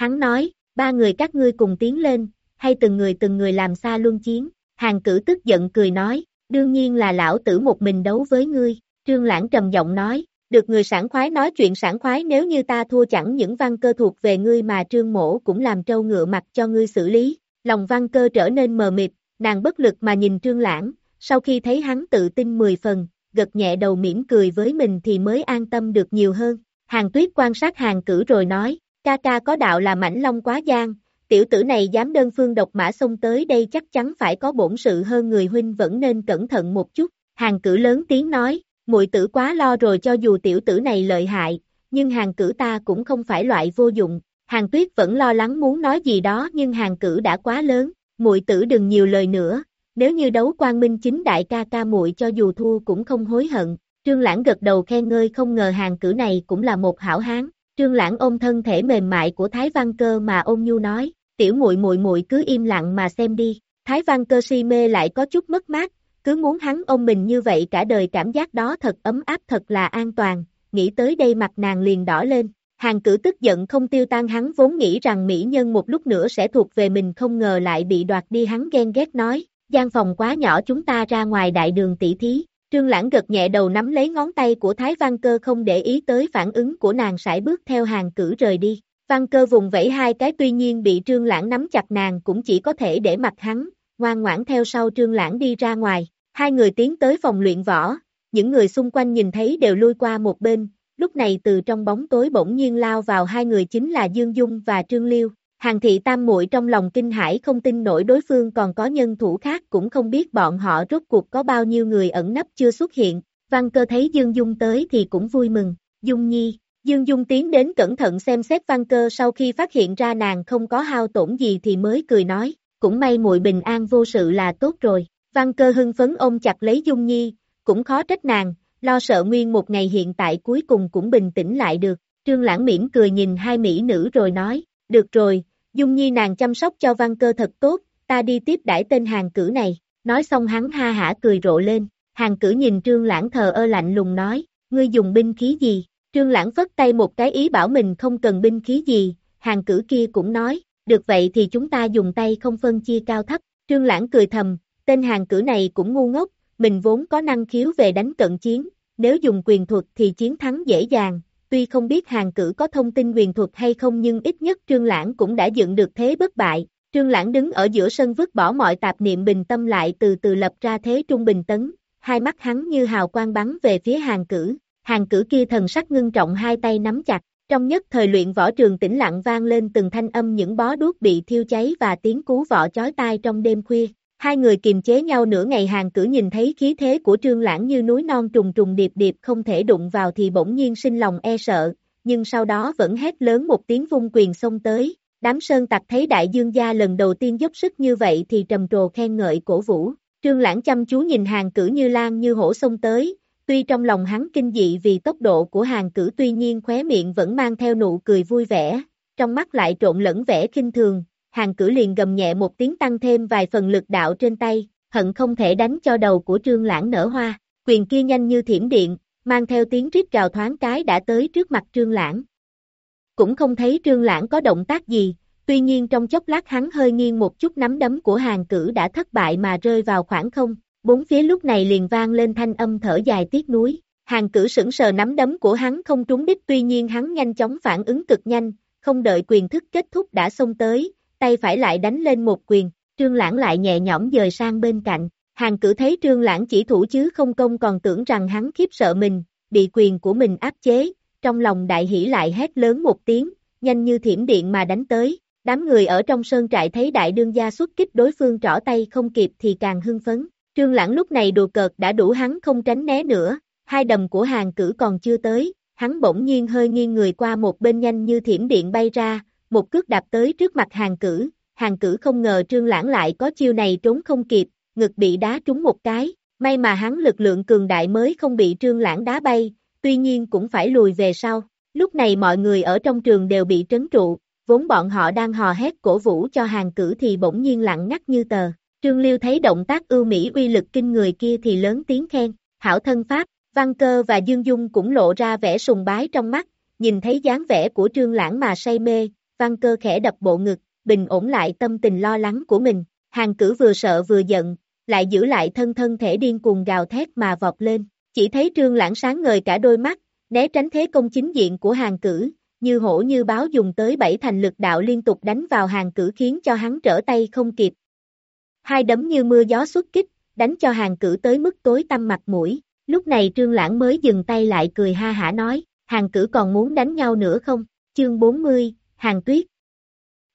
Hắn nói, ba người các ngươi cùng tiến lên, hay từng người từng người làm xa luân chiến, hàng cử tức giận cười nói, đương nhiên là lão tử một mình đấu với ngươi, trương lãng trầm giọng nói, được người sảng khoái nói chuyện sảng khoái nếu như ta thua chẳng những văn cơ thuộc về ngươi mà trương mổ cũng làm trâu ngựa mặt cho ngươi xử lý, lòng văn cơ trở nên mờ mịt, nàng bất lực mà nhìn trương lãng, sau khi thấy hắn tự tin 10 phần, gật nhẹ đầu mỉm cười với mình thì mới an tâm được nhiều hơn. Hàng tuyết quan sát hàng cử rồi nói, ca ca có đạo là mảnh long quá gian, tiểu tử này dám đơn phương độc mã xông tới đây chắc chắn phải có bổn sự hơn người huynh vẫn nên cẩn thận một chút. Hàng cử lớn tiếng nói, muội tử quá lo rồi cho dù tiểu tử này lợi hại, nhưng hàng cử ta cũng không phải loại vô dụng. Hàng tuyết vẫn lo lắng muốn nói gì đó nhưng hàng cử đã quá lớn, muội tử đừng nhiều lời nữa, nếu như đấu quang minh chính đại ca ca muội cho dù thua cũng không hối hận. Trương Lãng gật đầu khen ngơi không ngờ hàng cử này cũng là một hảo hán. Trương Lãng ôm thân thể mềm mại của Thái Văn Cơ mà ôm nhu nói, tiểu muội muội muội cứ im lặng mà xem đi. Thái Văn Cơ si mê lại có chút mất mát, cứ muốn hắn ôm mình như vậy cả đời cảm giác đó thật ấm áp thật là an toàn, nghĩ tới đây mặt nàng liền đỏ lên. Hàng cử tức giận không tiêu tan hắn vốn nghĩ rằng mỹ nhân một lúc nữa sẽ thuộc về mình không ngờ lại bị đoạt đi hắn ghen ghét nói, gian phòng quá nhỏ chúng ta ra ngoài đại đường tỷ thí. Trương Lãng gật nhẹ đầu nắm lấy ngón tay của Thái Văn Cơ không để ý tới phản ứng của nàng sải bước theo hàng cử rời đi. Văn Cơ vùng vẫy hai cái tuy nhiên bị Trương Lãng nắm chặt nàng cũng chỉ có thể để mặt hắn, ngoan ngoãn theo sau Trương Lãng đi ra ngoài. Hai người tiến tới phòng luyện võ, những người xung quanh nhìn thấy đều lui qua một bên, lúc này từ trong bóng tối bỗng nhiên lao vào hai người chính là Dương Dung và Trương Liêu. Hàng thị tam muội trong lòng kinh hải không tin nổi đối phương còn có nhân thủ khác cũng không biết bọn họ rốt cuộc có bao nhiêu người ẩn nấp chưa xuất hiện. Văn cơ thấy Dương Dung tới thì cũng vui mừng. Dung nhi, Dương Dung tiến đến cẩn thận xem xét văn cơ sau khi phát hiện ra nàng không có hao tổn gì thì mới cười nói, cũng may muội bình an vô sự là tốt rồi. Văn cơ hưng phấn ôm chặt lấy Dung nhi, cũng khó trách nàng, lo sợ nguyên một ngày hiện tại cuối cùng cũng bình tĩnh lại được. Trương Lãng mỉm cười nhìn hai mỹ nữ rồi nói, được rồi, Dung Nhi nàng chăm sóc cho văn cơ thật tốt, ta đi tiếp đãi tên hàng cử này, nói xong hắn ha hả cười rộ lên, hàng cử nhìn trương lãng thờ ơ lạnh lùng nói, ngươi dùng binh khí gì, trương lãng phất tay một cái ý bảo mình không cần binh khí gì, hàng cử kia cũng nói, được vậy thì chúng ta dùng tay không phân chia cao thấp, trương lãng cười thầm, tên hàng cử này cũng ngu ngốc, mình vốn có năng khiếu về đánh cận chiến, nếu dùng quyền thuật thì chiến thắng dễ dàng, tuy không biết hàng cử có thông tin quyền thuật hay không nhưng ít nhất Trương Lãng cũng đã dựng được thế bất bại. Trương Lãng đứng ở giữa sân vứt bỏ mọi tạp niệm bình tâm lại từ từ lập ra thế trung bình tấn, hai mắt hắn như hào quang bắn về phía hàng cử, hàng cử kia thần sắc ngưng trọng hai tay nắm chặt, trong nhất thời luyện võ trường tĩnh lặng vang lên từng thanh âm những bó đuốc bị thiêu cháy và tiếng cú võ chói tai trong đêm khuya. Hai người kiềm chế nhau nửa ngày hàng cử nhìn thấy khí thế của trương lãng như núi non trùng trùng điệp điệp không thể đụng vào thì bỗng nhiên sinh lòng e sợ, nhưng sau đó vẫn hét lớn một tiếng vung quyền xông tới. Đám sơn tặc thấy đại dương gia lần đầu tiên dốc sức như vậy thì trầm trồ khen ngợi cổ vũ. Trương lãng chăm chú nhìn hàng cử như lan như hổ xông tới, tuy trong lòng hắn kinh dị vì tốc độ của hàng cử tuy nhiên khóe miệng vẫn mang theo nụ cười vui vẻ, trong mắt lại trộn lẫn vẻ kinh thường, hàng cử liền gầm nhẹ một tiếng tăng thêm vài phần lực đạo trên tay, hận không thể đánh cho đầu của trương lãng nở hoa, quyền kia nhanh như thiểm điện, mang theo tiếng rít gào thoáng cái đã tới trước mặt trương lãng. Cũng không thấy trương lãng có động tác gì, tuy nhiên trong chốc lát hắn hơi nghiêng một chút nắm đấm của hàng cử đã thất bại mà rơi vào khoảng không, bốn phía lúc này liền vang lên thanh âm thở dài tiếc nuối. Hàng cử sững sờ nắm đấm của hắn không trúng đích tuy nhiên hắn nhanh chóng phản ứng cực nhanh, không đợi quyền thức kết thúc đã xông tới, tay phải lại đánh lên một quyền, trương lãng lại nhẹ nhõm dời sang bên cạnh, hàng cử thấy trương lãng chỉ thủ chứ không công còn tưởng rằng hắn khiếp sợ mình, bị quyền của mình áp chế, trong lòng đại hỉ lại hét lớn một tiếng, nhanh như thiểm điện mà đánh tới, đám người ở trong sơn trại thấy đại đương gia xuất kích đối phương trỏ tay không kịp thì càng hưng phấn, trương lãng lúc này đùa cợt đã đủ hắn không tránh né nữa, hai đầm của hàng cử còn chưa tới, hắn bỗng nhiên hơi nghiêng người qua một bên nhanh như thiểm điện bay ra, một cước đạp tới trước mặt hàng cử, hàng cử không ngờ trương lãng lại có chiêu này trốn không kịp, ngực bị đá trúng một cái, may mà hắn lực lượng cường đại mới không bị trương lãng đá bay, tuy nhiên cũng phải lùi về sau. Lúc này mọi người ở trong trường đều bị trấn trụ, vốn bọn họ đang hò hét cổ vũ cho hàng cử thì bỗng nhiên lặng ngắt như tờ. Trương Liêu thấy động tác ưu mỹ uy lực kinh người kia thì lớn tiếng khen, hảo thân pháp, văn cơ và dương dung cũng lộ ra vẻ sùng bái trong mắt, nhìn thấy dáng vẻ của trương lãng mà say mê, văn cơ khẽ đập bộ ngực, bình ổn lại tâm tình lo lắng của mình, hàng cử vừa sợ vừa giận, lại giữ lại thân thân thể điên cuồng gào thét mà vọt lên, chỉ thấy trương lãng sáng ngời cả đôi mắt, né tránh thế công chính diện của hàng cử, như hổ như báo dùng tới bảy thành lực đạo liên tục đánh vào hàng cử khiến cho hắn trở tay không kịp. Hai đấm như mưa gió xuất kích, đánh cho hàng cử tới mức tối tăm mặt mũi, lúc này trương lãng mới dừng tay lại cười ha hả nói, hàng cử còn muốn đánh nhau nữa không, chương 40, hàng tuyết.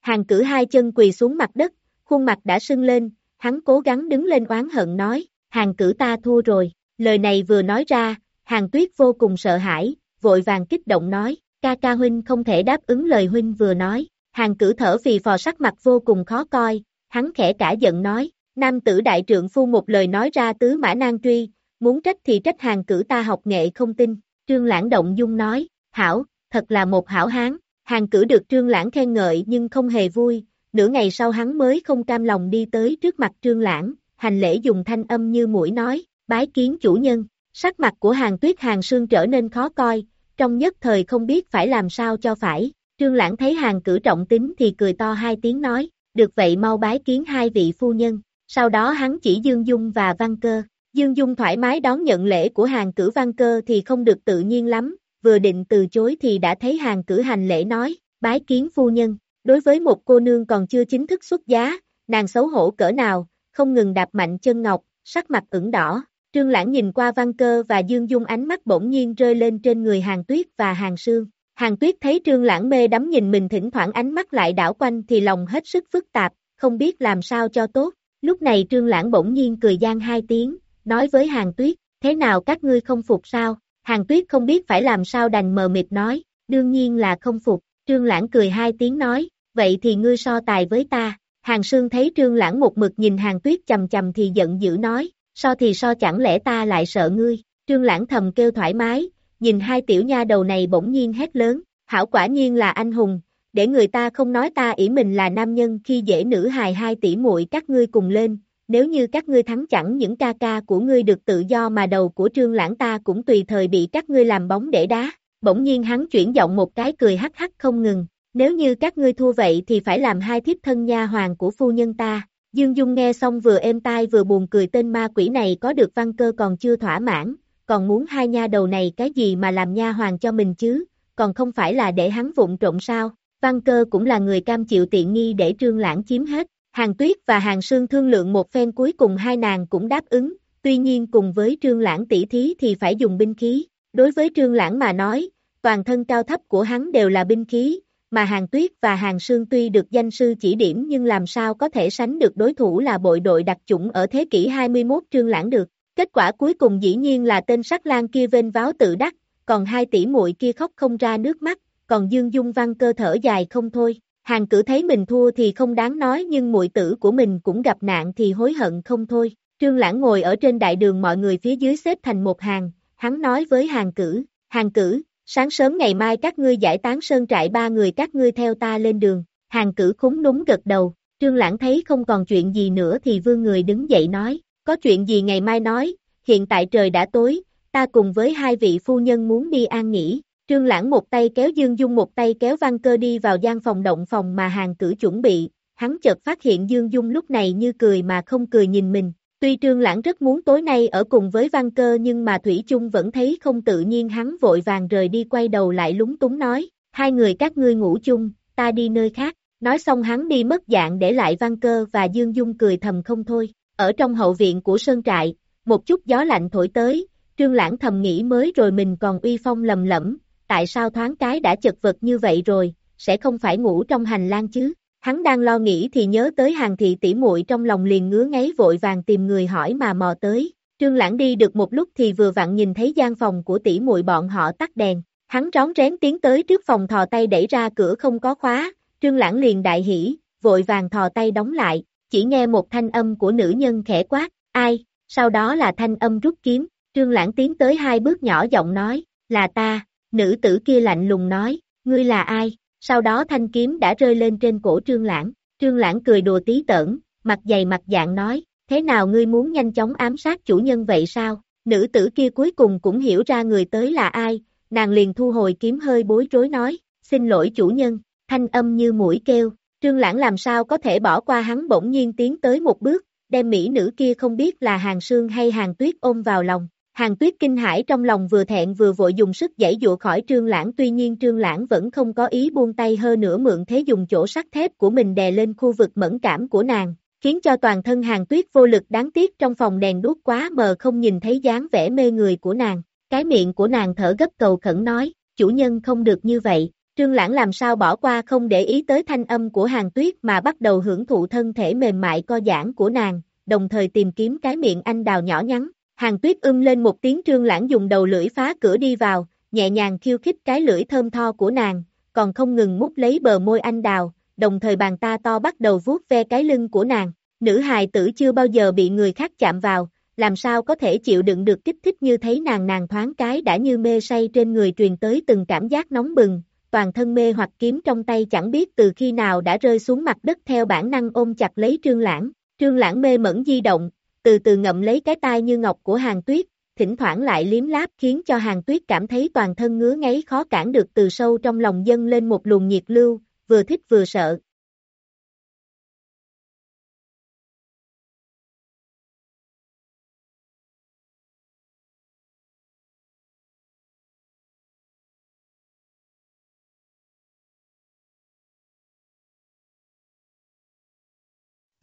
Hàng cử hai chân quỳ xuống mặt đất, khuôn mặt đã sưng lên, hắn cố gắng đứng lên oán hận nói, hàng cử ta thua rồi, lời này vừa nói ra, hàng tuyết vô cùng sợ hãi, vội vàng kích động nói, ca ca huynh không thể đáp ứng lời huynh vừa nói, hàng cử thở vì phò sắc mặt vô cùng khó coi, hắn khẽ cả giận nói, nam tử đại trượng phu một lời nói ra tứ mã nan truy, muốn trách thì trách hàng cử ta học nghệ không tin, trương lãng động dung nói, hảo, thật là một hảo hán, hàng cử được trương lãng khen ngợi nhưng không hề vui, nửa ngày sau hắn mới không cam lòng đi tới trước mặt trương lãng, hành lễ dùng thanh âm như mũi nói, bái kiến chủ nhân, sắc mặt của hàng tuyết hàng sương trở nên khó coi, trong nhất thời không biết phải làm sao cho phải, trương lãng thấy hàng cử trọng tính thì cười to hai tiếng nói, được vậy mau bái kiến hai vị phu nhân, sau đó hắn chỉ Dương Dung và Văn Cơ, Dương Dung thoải mái đón nhận lễ của hàng cử Văn Cơ thì không được tự nhiên lắm, vừa định từ chối thì đã thấy hàng cử hành lễ nói, bái kiến phu nhân, đối với một cô nương còn chưa chính thức xuất giá, nàng xấu hổ cỡ nào, không ngừng đạp mạnh chân ngọc, sắc mặt ửng đỏ, Trương Lãng nhìn qua Văn Cơ và Dương Dung ánh mắt bỗng nhiên rơi lên trên người Hàng Tuyết và Hàng Sương. Hàng Tuyết thấy Trương Lãng mê đắm nhìn mình thỉnh thoảng ánh mắt lại đảo quanh thì lòng hết sức phức tạp, không biết làm sao cho tốt. Lúc này Trương Lãng bỗng nhiên cười gian hai tiếng, nói với Hàng Tuyết, thế nào các ngươi không phục sao? Hàng Tuyết không biết phải làm sao đành mờ mịt nói, đương nhiên là không phục. Trương Lãng cười hai tiếng nói, vậy thì ngươi so tài với ta. Hàng Sương thấy Trương Lãng một mực nhìn Hàng Tuyết chầm chầm thì giận dữ nói, so thì so chẳng lẽ ta lại sợ ngươi, trương lãng thầm kêu thoải mái, nhìn hai tiểu nha đầu này bỗng nhiên hét lớn, hảo quả nhiên là anh hùng, để người ta không nói ta ỷ mình là nam nhân khi dễ nữ hài hai tỷ muội các ngươi cùng lên, nếu như các ngươi thắng chẳng những ca ca của ngươi được tự do mà đầu của trương lãng ta cũng tùy thời bị các ngươi làm bóng để đá, bỗng nhiên hắn chuyển giọng một cái cười hắc hắc không ngừng, nếu như các ngươi thua vậy thì phải làm hai thiếp thân nha hoàng của phu nhân ta, Dương Dung nghe xong vừa êm tai vừa buồn cười tên ma quỷ này có được văn cơ còn chưa thỏa mãn, còn muốn hai nha đầu này cái gì mà làm nha hoàng cho mình chứ, còn không phải là để hắn vụng trộn sao, văn cơ cũng là người cam chịu tiện nghi để trương lãng chiếm hết, hàng tuyết và hàng sương thương lượng một phen cuối cùng hai nàng cũng đáp ứng, tuy nhiên cùng với trương lãng tỷ thí thì phải dùng binh khí, đối với trương lãng mà nói, toàn thân cao thấp của hắn đều là binh khí, mà Hàng Tuyết và Hàng Sương tuy được danh sư chỉ điểm nhưng làm sao có thể sánh được đối thủ là bội đội đặc chủng ở thế kỷ 21 trương lãng được. Kết quả cuối cùng dĩ nhiên là tên sắc lang kia vênh váo tự đắc, còn hai tỷ muội kia khóc không ra nước mắt, còn Dương Dung Văn cơ thở dài không thôi. Hàng cử thấy mình thua thì không đáng nói nhưng muội tử của mình cũng gặp nạn thì hối hận không thôi. Trương Lãng ngồi ở trên đại đường mọi người phía dưới xếp thành một hàng, hắn nói với hàng cử, hàng cử, Sáng sớm ngày mai các ngươi giải tán sơn trại ba người các ngươi theo ta lên đường, hàng cử khúng núng gật đầu, trương lãng thấy không còn chuyện gì nữa thì vương người đứng dậy nói, có chuyện gì ngày mai nói, hiện tại trời đã tối, ta cùng với hai vị phu nhân muốn đi an nghỉ, trương lãng một tay kéo Dương Dung một tay kéo văn cơ đi vào gian phòng động phòng mà hàng cử chuẩn bị, hắn chợt phát hiện Dương Dung lúc này như cười mà không cười nhìn mình, Tuy Trương Lãng rất muốn tối nay ở cùng với Văn Cơ nhưng mà Thủy chung vẫn thấy không tự nhiên hắn vội vàng rời đi quay đầu lại lúng túng nói, hai người các ngươi ngủ chung, ta đi nơi khác, nói xong hắn đi mất dạng để lại Văn Cơ và Dương Dung cười thầm không thôi, ở trong hậu viện của Sơn Trại, một chút gió lạnh thổi tới, Trương Lãng thầm nghĩ mới rồi mình còn uy phong lầm lẫm, tại sao thoáng cái đã chật vật như vậy rồi, sẽ không phải ngủ trong hành lang chứ, Hắn đang lo nghĩ thì nhớ tới hàng thị tỷ muội trong lòng liền ngứa ngáy vội vàng tìm người hỏi mà mò tới. Trương Lãng đi được một lúc thì vừa vặn nhìn thấy gian phòng của tỷ muội bọn họ tắt đèn. Hắn rón rén tiến tới trước phòng thò tay đẩy ra cửa không có khóa, Trương Lãng liền đại hỉ, vội vàng thò tay đóng lại, chỉ nghe một thanh âm của nữ nhân khẽ quát, ai, sau đó là thanh âm rút kiếm, Trương Lãng tiến tới hai bước nhỏ giọng nói, là ta, nữ tử kia lạnh lùng nói, ngươi là ai, sau đó thanh kiếm đã rơi lên trên cổ trương lãng, trương lãng cười đùa tí tởn, mặt dày mặt dạng nói, thế nào ngươi muốn nhanh chóng ám sát chủ nhân vậy sao, nữ tử kia cuối cùng cũng hiểu ra người tới là ai, nàng liền thu hồi kiếm hơi bối rối nói, xin lỗi chủ nhân, thanh âm như mũi kêu, trương lãng làm sao có thể bỏ qua hắn bỗng nhiên tiến tới một bước, đem mỹ nữ kia không biết là hàng sương hay hàng tuyết ôm vào lòng. Hàng tuyết kinh hãi trong lòng vừa thẹn vừa vội dùng sức giãy dụa khỏi trương lãng tuy nhiên trương lãng vẫn không có ý buông tay hơn nữa mượn thế dùng chỗ sắt thép của mình đè lên khu vực mẫn cảm của nàng, khiến cho toàn thân hàng tuyết vô lực đáng tiếc trong phòng đèn đuốc quá mờ không nhìn thấy dáng vẻ mê người của nàng, cái miệng của nàng thở gấp cầu khẩn nói, chủ nhân không được như vậy, trương lãng làm sao bỏ qua không để ý tới thanh âm của hàng tuyết mà bắt đầu hưởng thụ thân thể mềm mại co giãn của nàng, đồng thời tìm kiếm cái miệng anh đào nhỏ nhắn, hàng tuyết ưm lên một tiếng trương lãng dùng đầu lưỡi phá cửa đi vào, nhẹ nhàng khiêu khích cái lưỡi thơm tho của nàng, còn không ngừng mút lấy bờ môi anh đào, đồng thời bàn ta to bắt đầu vuốt ve cái lưng của nàng. Nữ hài tử chưa bao giờ bị người khác chạm vào, làm sao có thể chịu đựng được kích thích như thấy nàng nàng thoáng cái đã như mê say trên người truyền tới từng cảm giác nóng bừng, toàn thân mê hoặc kiếm trong tay chẳng biết từ khi nào đã rơi xuống mặt đất theo bản năng ôm chặt lấy trương lãng, trương lãng mê mẫn di động, từ từ ngậm lấy cái tai như ngọc của hàng tuyết, thỉnh thoảng lại liếm láp khiến cho hàng tuyết cảm thấy toàn thân ngứa ngáy khó cản được từ sâu trong lòng dân lên một luồng nhiệt lưu, vừa thích vừa sợ,